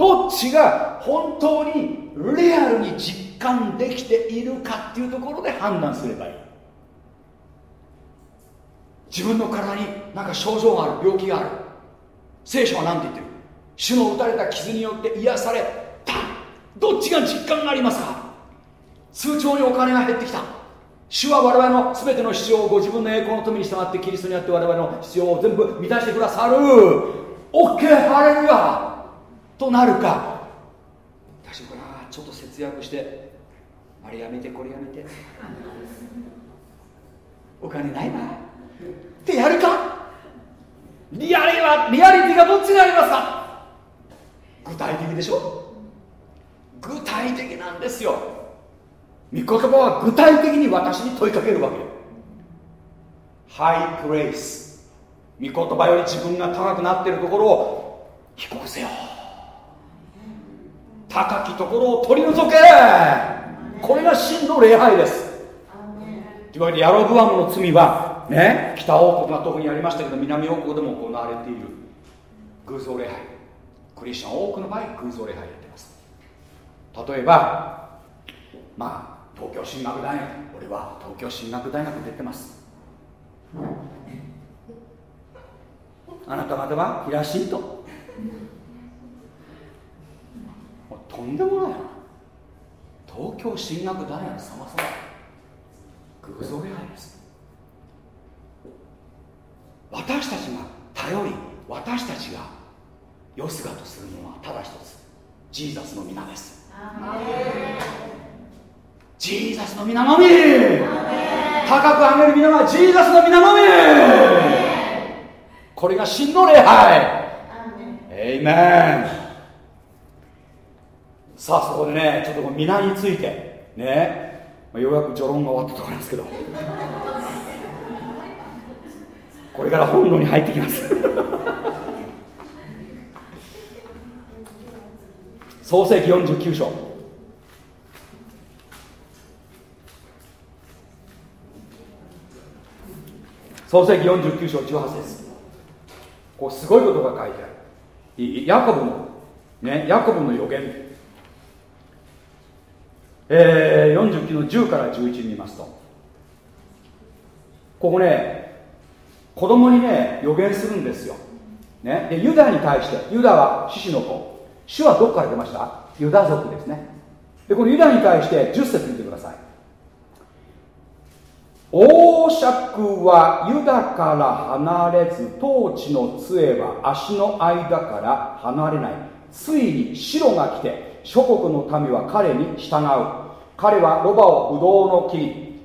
どっちが本当にリアルに実感できているかっていうところで判断すればいい。自分の体に何か症状がある病気がある。聖書は何て言ってる？主の打たれた傷によって癒された。どっちが実感がありますか？通帳にお金が減ってきた。主は我々の全ての必要をご自分の栄光のために従ってキリストにあって我々の必要を全部満たしてくださる。OK ハレルヤ。となるか。私これはちょっと節約して。あれやめてこれやめて。お金ないわ。ってやるか。リアリはリアリティがどっちにありますか？具体的でしょ？具体的なんですよ。御言葉は具体的に私に問いかけるわけ。ハイプレイス御言葉より自分が高くなっているところを低くせよ高きところを取り除け。これが真の礼拝です。というわけでヤロブアムの罪はね北王国が特にありましたけど南王国でも行われている。偶像礼拝。クリスチャン多くの場合偶像礼拝やってます。例えばまあ東京進学大学。俺は東京進学大学出てます。あなた方はヒラシートとんでもない。東京進学大学様様偶像礼拝です。私たちが頼り私たちがよすがとするのはただ一つ。ジーザスの皆です。ジーザスの皆のみ。高く上げる皆はジーザスの皆のみ。これが真の礼拝。エイメンさあそこでねちょっと皆についてね、まあ、ようやく序論が終わったところなんですけど。これから本能に入ってきます。創世紀49章。創世紀49章18節。こうすごいことが書いてある。ヤコブのねヤコブの予言。えー、49の10から11見ますと。ここね子供にね予言するんですよ、ね、でユダに対してユダは獅子の子。主はどこから出ました？ユダ族ですね。でこのユダに対して10節見てください。王爵はユダから離れず統治の杖は足の間から離れない。ついに白が来て諸国の民は彼に従う。彼はロバをブドウの木に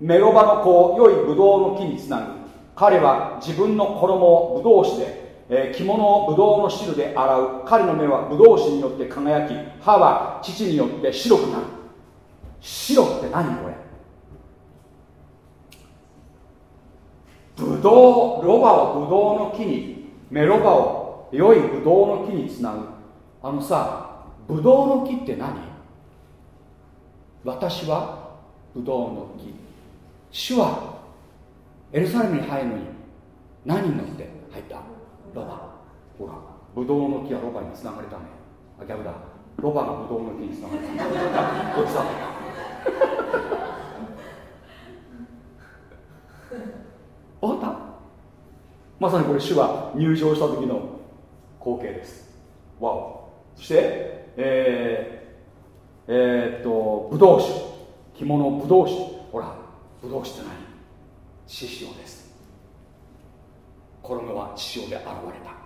メロバの子を良いブドウの木につなぐ。彼は自分の衣をブドウ酒で、えー、着物をブドウの汁で洗う。彼の目はブドウ酒によって輝き歯は父によって白くなる。白って何これ？ブドウロバをブドウの木にメロバを良いブドウの木につなぐ。あのさブドウの木って何？私はブドウの木。主はエルサレムに入るのに何に乗って入った？ロバ。ほらブドウの木はロバにつながれたね。あ逆だ。ロバがブドウの木につながれた。こっちだ？まさにこれ主は入場した時の光景です。わお。そしてえー、えー、っとブドウ酒。着物ブドウ酒。ほらブドウ酒って何？獅子王です。衣は獅子王で現れた。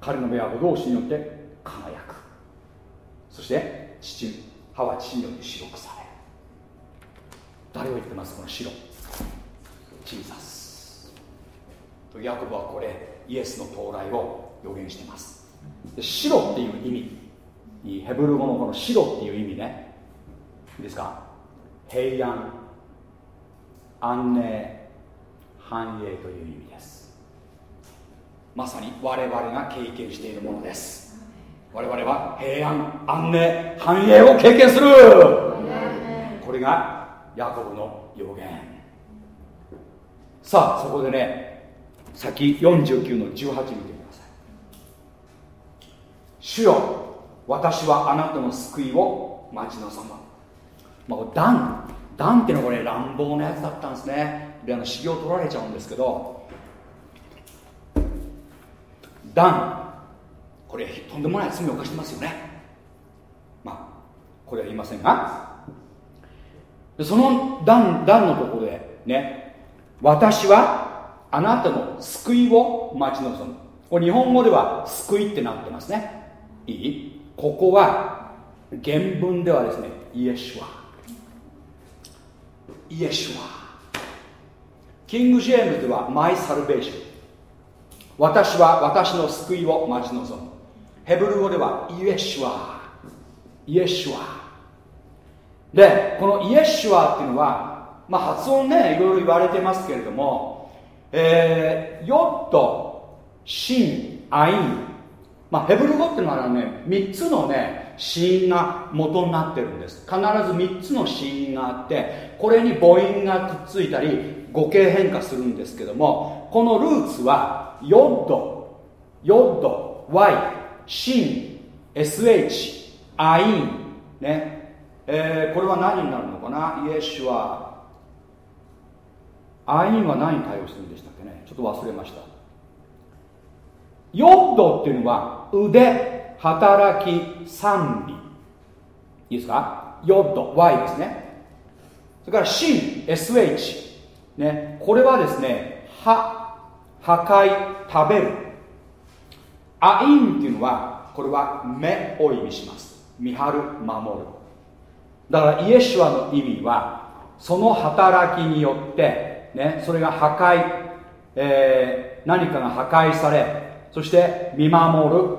彼の目はブドウ酒によって輝く。そして父歯は父によって白くされる。誰を言ってます？この白。ジーザス。ヤコブはこれイエスの到来を予言してます。白っていう意味。ヘブル語のこの白っていう意味ね。いいですか？平安安寧繁栄という意味です。まさに我々が経験しているものです。我々は平安安寧繁栄を経験する。これがヤコブの予言。さあそこでね先49の18見て。主よ私はあなたの救いを待ち望む、まあ、ダンダンっていうのはこれ乱暴なやつだったんですね。であの修行取られちゃうんですけどダンこれとんでもない罪を犯してますよね。まあこれは言いませんが。そのダンダンのところでね私はあなたの救いを待ち望む。これ日本語では救いってなってますね。いい？ここは原文ではですねイエシュア。イエシュア。キング・ジェームズではマイ・サルベーション。私は私の救いを待ち望む。ヘブル語ではイエシュア。イエシュア。でこのイエシュアっていうのは、まあ、発音ねいろいろ言われてますけれども、えー、ヨッドシンアイン。まあ、ヘブル語っていうのはね3つのね子音が元になってるんです。必ず3つの子音があってこれに母音がくっついたり語形変化するんですけどもこのルーツはヨッドヨッド Y シン SH アインね。えー、これは何になるのかな？イエシュはアインは何に対応するんでしたっけね？ちょっと忘れました。ヨッドっていうのは腕働き賛美。いいですか？ヨッド。Y ですね。それからシン SH ね。これはですね破破壊食べる。アインっていうのはこれは目を意味します。見張る守る。だからイエシュアの意味はその働きによってねそれが破壊、えー、何かが破壊されそして見守る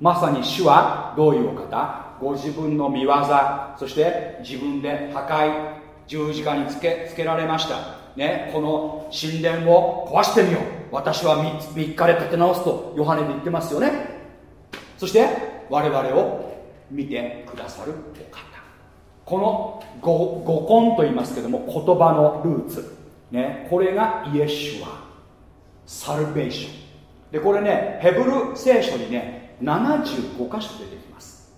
まさに主はどういうお方？ご自分の見業そして自分で破壊十字架につけつけられました。ねこの神殿を壊してみよう。私は 3, 3日で建て直すとヨハネで言ってますよね。そして我々を見てくださるお方。この五根と言いますけども言葉のルーツ、ね、これがイエシュアサルベーションでこれねヘブル聖書にね75箇所出てきます。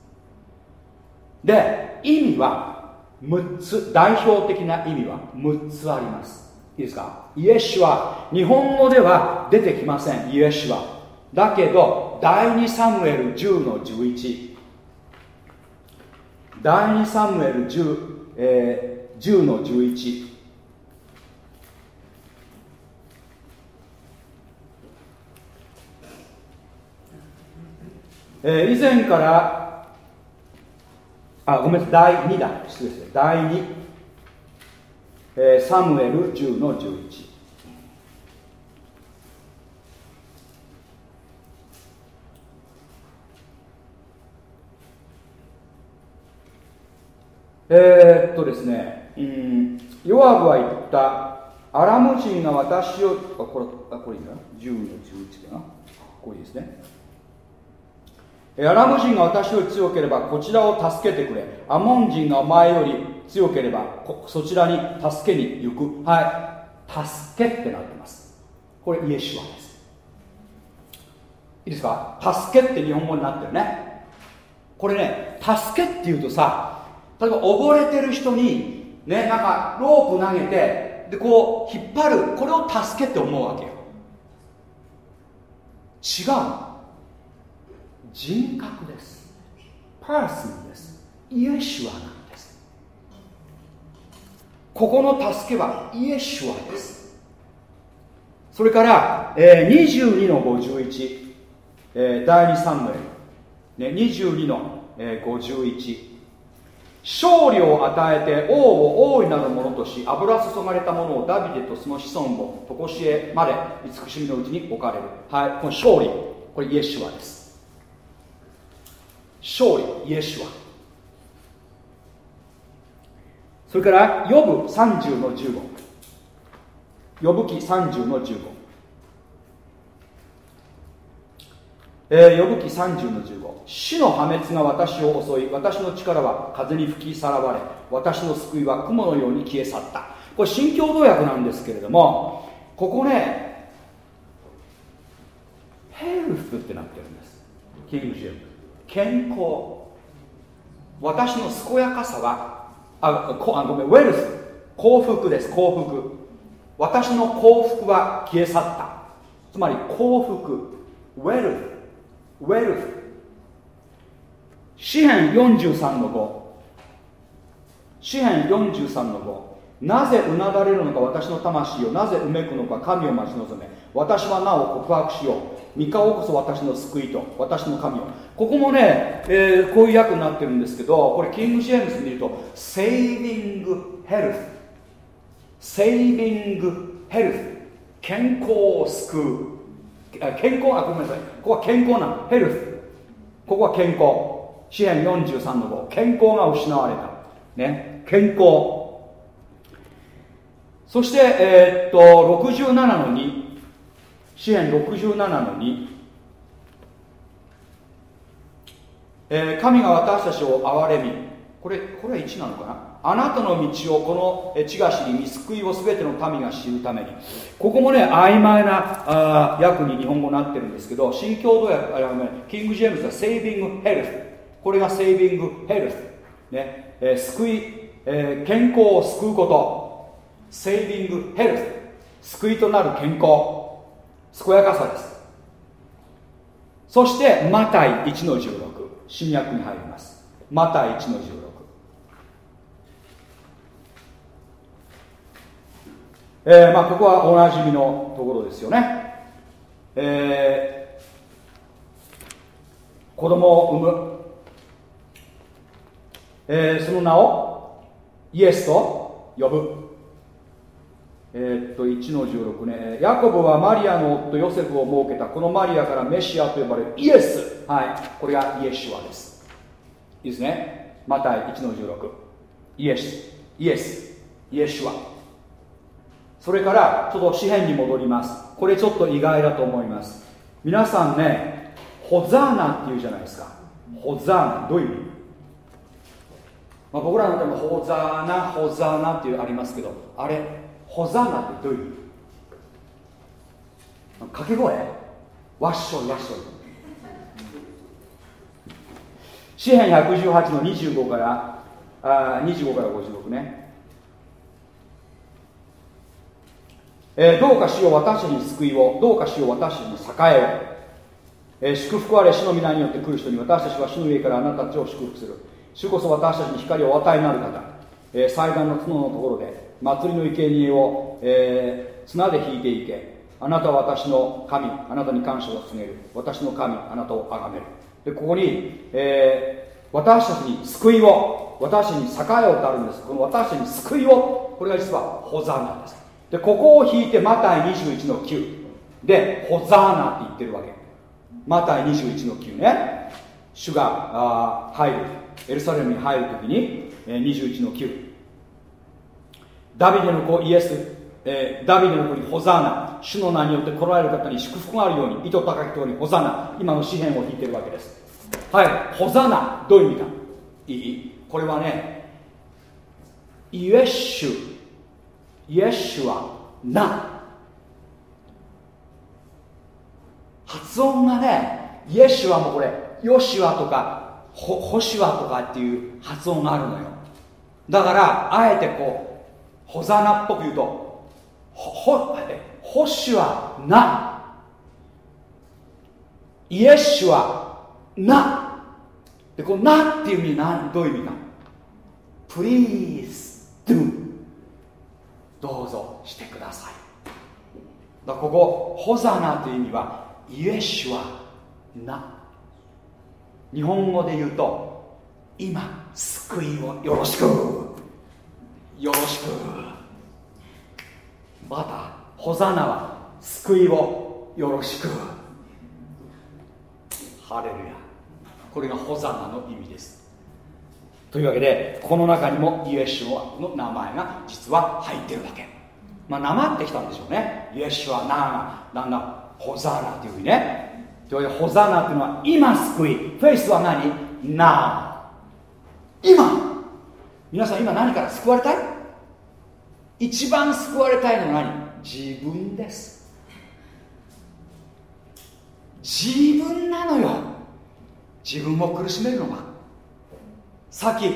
で意味は6つ代表的な意味は6つあります。いいですか？イエシュは日本語では出てきません。イエシュは。だけど第2サムエル10の11第2サムエル 10,、えー、10の11えー、以前からあごめんなさい第2だ失礼です第2、えー、サムエル10の11え、っとですねうんヨアブは言ったアラム人が私をあこれあこれいいんだ10の11かな。これいいですね。アラム人が私より強ければこちらを助けてくれ。アモン人がお前より強ければそちらに助けに行く。はい。助けってなってます。これイエシュアです。いいですか？助けって日本語になってるね。これね助けっていうとさ例えば溺れてる人にねなんかロープ投げてでこう引っ張る。これを助けって思うわけよ。違うの。人格です。パーソンです。イエシュアなんです。ここの助けはイエシュアです。それから、えー、22の51、えー、第2サムエル、ね、22の、えー、51勝利を与えて王を大いなるものとし油注がれたものをダビデとその子孫を常しえまで慈しみのうちに置かれる。はいこの勝利。これイエシュアです。勝利イエシュアそれからヨブ30の15ヨブ記30の15えー、呼ぶ記30の15死の破滅が私を襲い私の力は風に吹きさらわれ私の救いは雲のように消え去った。これ新共同訳なんですけれどもここねヘルフってなってるんです。キングジェム。健康。私の健やかさはあこあごめんウェルス幸福です幸福。私の幸福は消え去った。つまり幸福。ウェルフウェルフ詩編43の5詩編43の5なぜうなだれるのか私の魂を。なぜうめくのか神を待ち望め。私はなお告白しよう。三顔こそ私の救いと私の神を。ここもね、えー、こういう訳になってるんですけどこれキング・ジェームズ見るとセービング・ヘルスセービング・ヘルス健康を救う。健康あごめんなさい。ここは健康なの。ヘルスここは健康。支援43の5健康が失われた。ね。健康。そしてえー、っと67の2支援67の2えー神が私たちを憐れみ。これこれは1なのかな？あなたの道をこの地が知り見救いを全ての民が知るために。ここもね曖昧なあ訳に日本語になってるんですけど新共同訳あキング・ジェームズはセービング・ヘルス。これがセービング・ヘルス、ね。えー救い、えー健康を救うこと。セービング・ヘルス。救いとなる健康。健やかさです。そしてマタイ1の16新約に入ります。マタイ1の16えーまあ、ここはおなじみのところですよね、えー子供を産む、えーその名をイエスと呼ぶ、えーっと1の16ね。ヤコブはマリアの夫ヨセフを設けたこのマリアからメシアと呼ばれるイエス。はい。これがイエシュアです。いいですね。マタイ1の16イエスイエス。イエシュア。それからちょっと詩篇に戻ります。これちょっと意外だと思います。皆さんねホザーナっていうじゃないですか。ホザーナ。どういう意味、まあ、僕らの中もホザーナホザーナっていうありますけどあれホザナってどういう掛け声？わっしょいわっしょい。詩篇118の25からあ25から56ね。えーどうかしよう私に救いを。どうかしよう私に栄えを、えー祝福あれ主の皆によって来る人に私たちは主の上からあなたたちを祝福する。主こそ私たちに光をお与えになる方、えー祭壇の角のところで祭りの生贄を、えー綱で引いていけあなたは私の神あなたに感謝を告げる。私の神あなたを崇める。でここに、えー私たちに救いを私たちに栄えをとあるんです。この私たちに救いをこれが実はホザーナです。でここを引いてマタイ21の9でホザーナって言ってるわけ。マタイ21の9ね。主があ入る。エルサレムに入るときに、えー21の9ダビデの子イエス、えーダビデの子にホザーナ主の名によって来られる方に祝福があるように糸高き通りホザーナ今の詩篇を引いてるわけです。はいホザーナどういう意味か。いい？これはねイエッシュイエッシュはな。発音がねイエッシュはもうこれヨシュアとかホホシュアとかっていう発音があるのよ。だからあえてこうホザナっぽく言うとほほえホシュアな。イエッシュはな。でこのなっていう意味なんどういう意味か。Please do どうぞしてください。だここホザナという意味はイエシュはな。日本語で言うと今救いをよろしく。よろしく。またホザナは救いをよろしく。ハレルヤ。これがホザナの意味です。というわけでこの中にもイエシュアの名前が実は入ってるわけ。まあなまってきたんでしょうね。イエシュアナーがだんだ？んホザーナというふうにね。というわけでホザーナというのは今救い。フェイスは何？Now 今。皆さん今何から救われたい？一番救われたいのは何？自分です。自分なのよ。自分を苦しめるのはさっき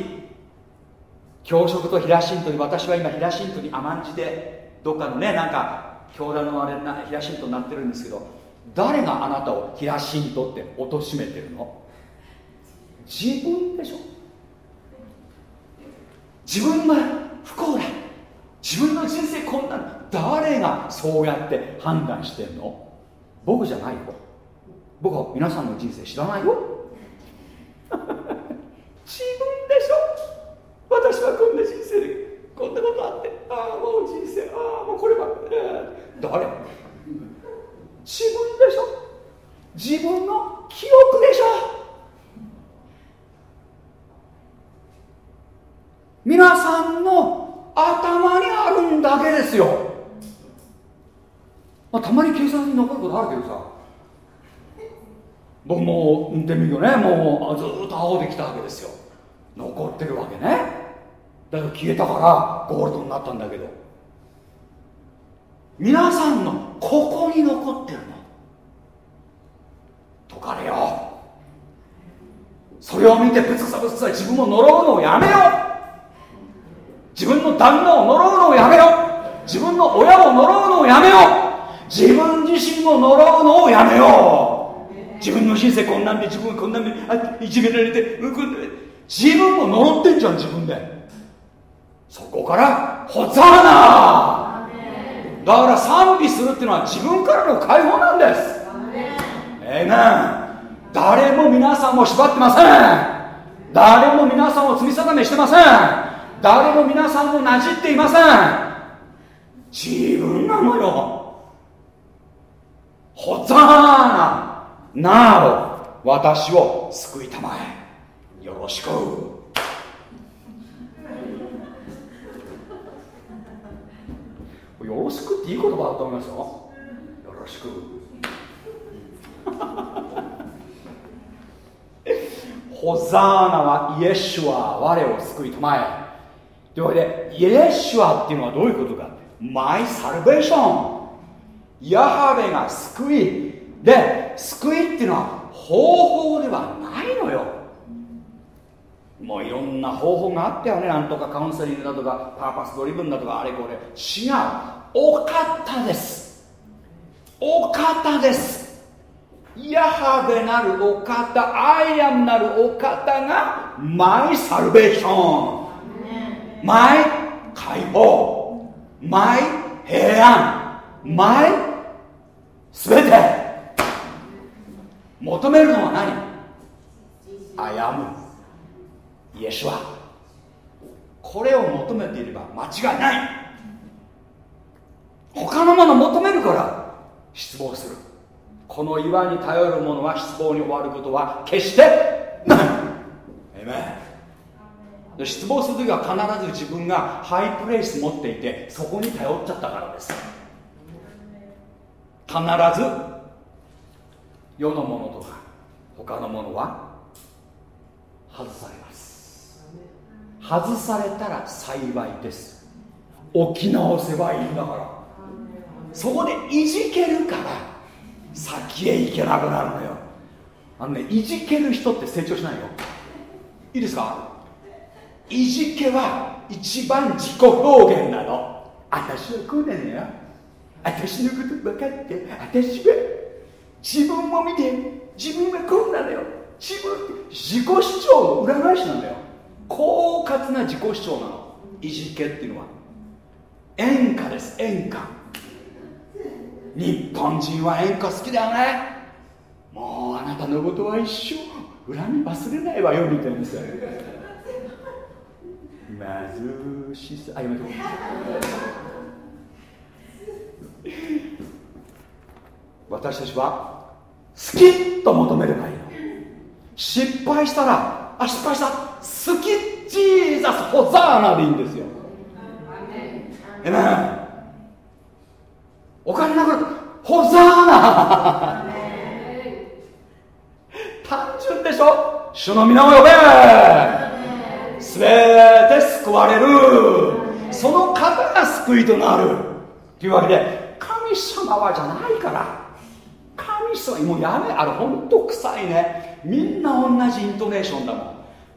教職とヒラシントに私は今ヒラシントに甘んじてどっかのねなんか教団のあれなヒラシントになってるんですけど誰があなたをヒラシントって貶めてるの？自分でしょ。自分が不幸だ。自分の人生こんな誰がそうやって判断してんの？僕じゃないよ。僕は皆さんの人生知らないよ。自分でしょ？私はこんな人生でこんなことあって。ああもう人生ああもうこればっかり誰？自分でしょ？自分の記憶でしょ？皆さんの頭にあるんだけですよ、まあ、たまに警察に残ることあるけどさ。僕も運転免許ねもうずっと青で来たわけですよ。残ってるわけね。だけど消えたからゴールドになったんだけど。皆さんのここに残ってるの。解かれよそれを見てぶつさぶつさ自分を呪うのをやめよう。自分の旦那を呪うのをやめよ自分の親を呪うのをやめよ自分自身を呪うのをやめよう。自分の人生こんなんで自分こんなんでいじめられて自分を呪ってんじゃん自分で。そこからホザーナだから賛美するっていうのは自分からの解放なんです。ええな。誰も皆さんを縛ってません。誰も皆さんを罪定めしてません。誰も皆さんをなじっていません。自分なのよホザーナなお私を救いたまえ。よろしく。よろしくっていい言葉だと思いますよ。よろしく。ホザーナはイエシュア我を救いたまえ。というわけでイエシュアっていうのはどういうことかマイサルベーションヤハベが救い。で救いっていうのは方法ではないのよ。もういろんな方法があったよね。なんとかカウンセリングだとかパーパスドリブンだとかあれこれ。違う。お方です。お方です。ヤハウェなるお方 I AM なるお方が my salvation my 解放。 my 平安。 my すべて。求めるのは何？ I AM イエシュアこれを求めていれば間違いない。他のもの求めるから。失望する。この岩に頼る者は失望に終わることは決してない。えめ失望する時は必ず自分がハイプレイス持っていてそこに頼っちゃったからです。必ず世のものとか他のものは外されます。外されたら幸いです。起き直せばいいんだから。そこでいじけるから先へ行けなくなるのよ。あのねいじける人って成長しないよ。いいですか？いじけは一番自己表現なの。私はこうなのよ。私のこと分かって私は自分を見て自分はこうなのよ。自分自己主張の裏返しなんだよ。狡猾な自己主張なの。いじけっていうのは。演歌です。演歌。日本人は演歌好きだよね。もうあなたのことは一生恨み忘れないわよみたいなさ。貧しさあやめて私たちは好きと求めればいい失敗したらあ失敗した。好きジーザスホザーナでいいんですよ。えめお金なくなった。ホザーナ。単純でしょ。主の皆を呼べ。すべて救われる。その方が救いとなる。というわけで神様はじゃないから。神様もうやめあれほんと臭いね。みんな同じイントネーションだもん。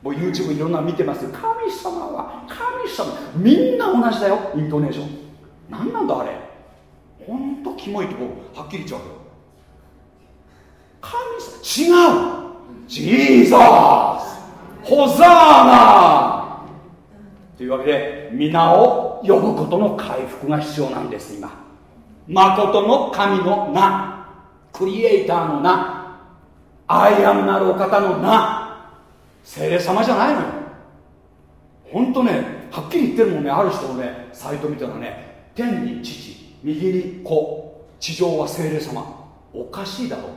もう YouTube いろんな見てますよ。神様は神様みんな同じだよ。イントネーション。何なんだあれ。ほんとキモいとこはっきり言っちゃうよ神様違う。ジーザス。ホザーナというわけで皆を呼ぶことの回復が必要なんです今。誠の神の名。クリエイターの名。アイアムなるお方の名。精霊様じゃないのよ。本当ねはっきり言ってるもんねある人のねサイト見たらね天に父右に子。地上は精霊様。おかしいだろ。う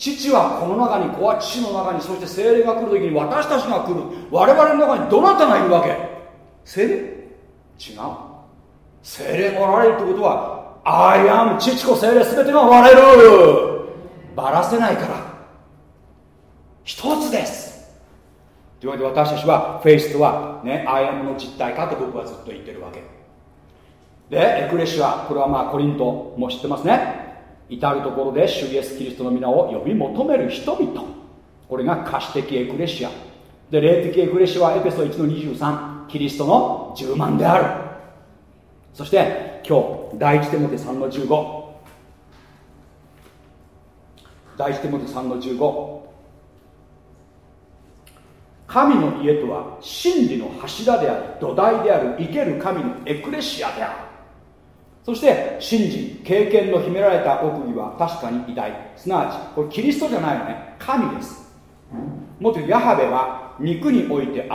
父はこの中に子は父の中にそして精霊が来る時に私たちが来る。我々の中にどなたがいるわけ？聖霊？違う。聖霊がおられるってことは I AM 父子聖霊全てがおられる。ばらせないから。一つです。というわけで私たちは faith とはね I AM の実体化と僕はずっと言ってるわけ。でエクレシアこれはまあコリントも知ってますね。至る所で主イエスキリストの御名を呼び求める人々。これが可視的エクレシア。で霊的エクレシアはエペソ1の23キリストの10万である。そして今日第一テモテ3の15第一テモテ3の15神の家とは真理の柱である土台である生ける神のエクレシアである。そして信心経験の秘められた奥義は確かに偉大。すなわちこれキリストじゃないのね。神です。もっとヤハベは肉において現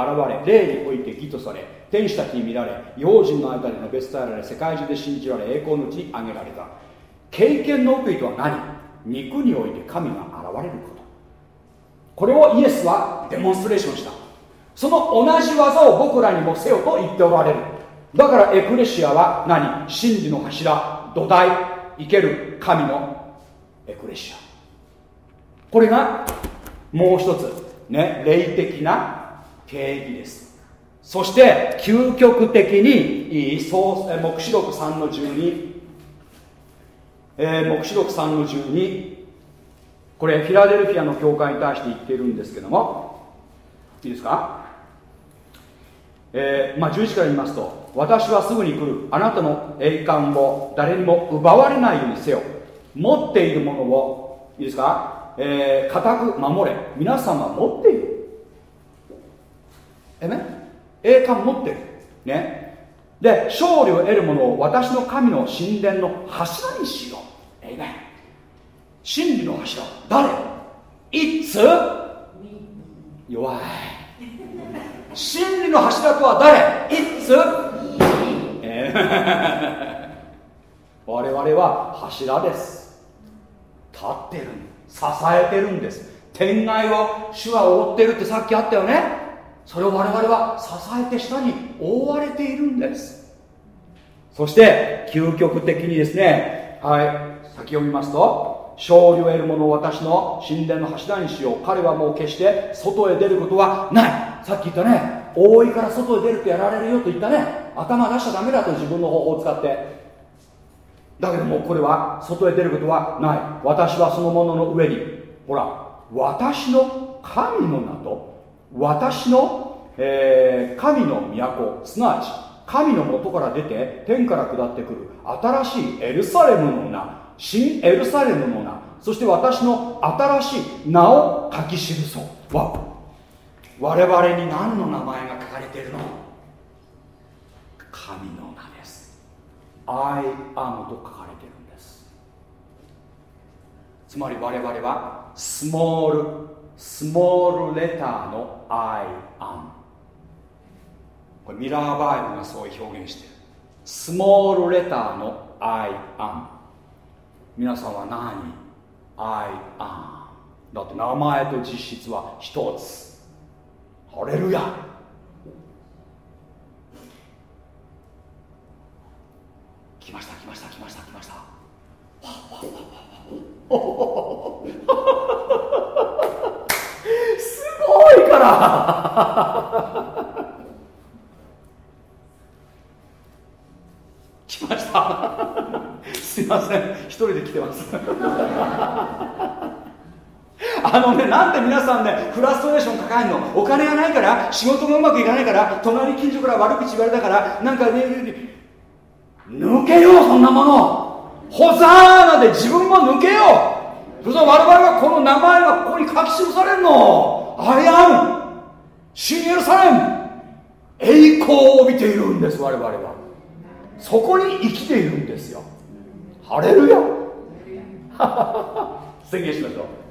れ霊において義とされ天使たちに見られ用心の間で述べ伝えられ世界中で信じられ栄光のうちに挙げられた。経験の奥義とは何？肉において神が現れること。これをイエスはデモンストレーションした。その同じ技を僕らにもせよと言っておられる。だからエクレシアは何？真理の柱土台。生ける。神の。エクレシア。これがもう一つ。ね霊的な定義です。そして究極的に黙示録3の12えー、黙示録3の12これフィラデルフィアの教会に対して言っているんですけども。いいですか、えー、まあ、11から言いますと私はすぐに来る。あなたの栄冠を誰にも奪われないようにせよ。持っているものをいいですか、えー、固く守れ。皆さんは持っている。えね栄冠持ってる。ね。で勝利を得るものを私の神の神殿の柱にしようえいね真理の柱。誰？いつ？弱い。真理の柱とは誰？いつ、我々は柱です。立ってる支えてるんです。天外を主は覆ってるってさっきあったよね。それを我々は支えて下に覆われているんです。そして究極的にですねはい先読みますと勝利を得る者を私の神殿の柱にしよう。彼はもう決して外へ出ることはない。さっき言ったね覆いから外へ出るとやられるよと言ったね。頭出しちゃダメだと自分の方法を使って。だけどもこれは外へ出ることはない。私はそのものの上に。ほら私の神の名と私の、えー、神の都すなわち神のもとから出て天から下ってくる新しいエルサレムの名新エルサレムの名そして私の新しい名を書き記そう。わ我々に何の名前が書かれているの？神の名です。I am と書かれてるんです。つまり我々はスモールスモールレターの I am これミラーバイブがそういう表現してる。スモールレターの I am 皆さんは何 ?I am だって名前と実質は一つ。ハレルヤ。来ました来ました来ました来ました。すごいから。来ました。すいません。一人で来てます。あのねなんで皆さんねフラストレーション抱えるの？お金がないから仕事がうまくいかないから隣近所から悪口言われたからなんかね抜けようそんなもの。ホザーナで自分も抜けよう。そしたら我々はこの名前がここに書き記されるの。アイアン新エルサレム。栄光を帯びているんです我々は。そこに生きているんですよ。ハレルヤ。宣言しましょう。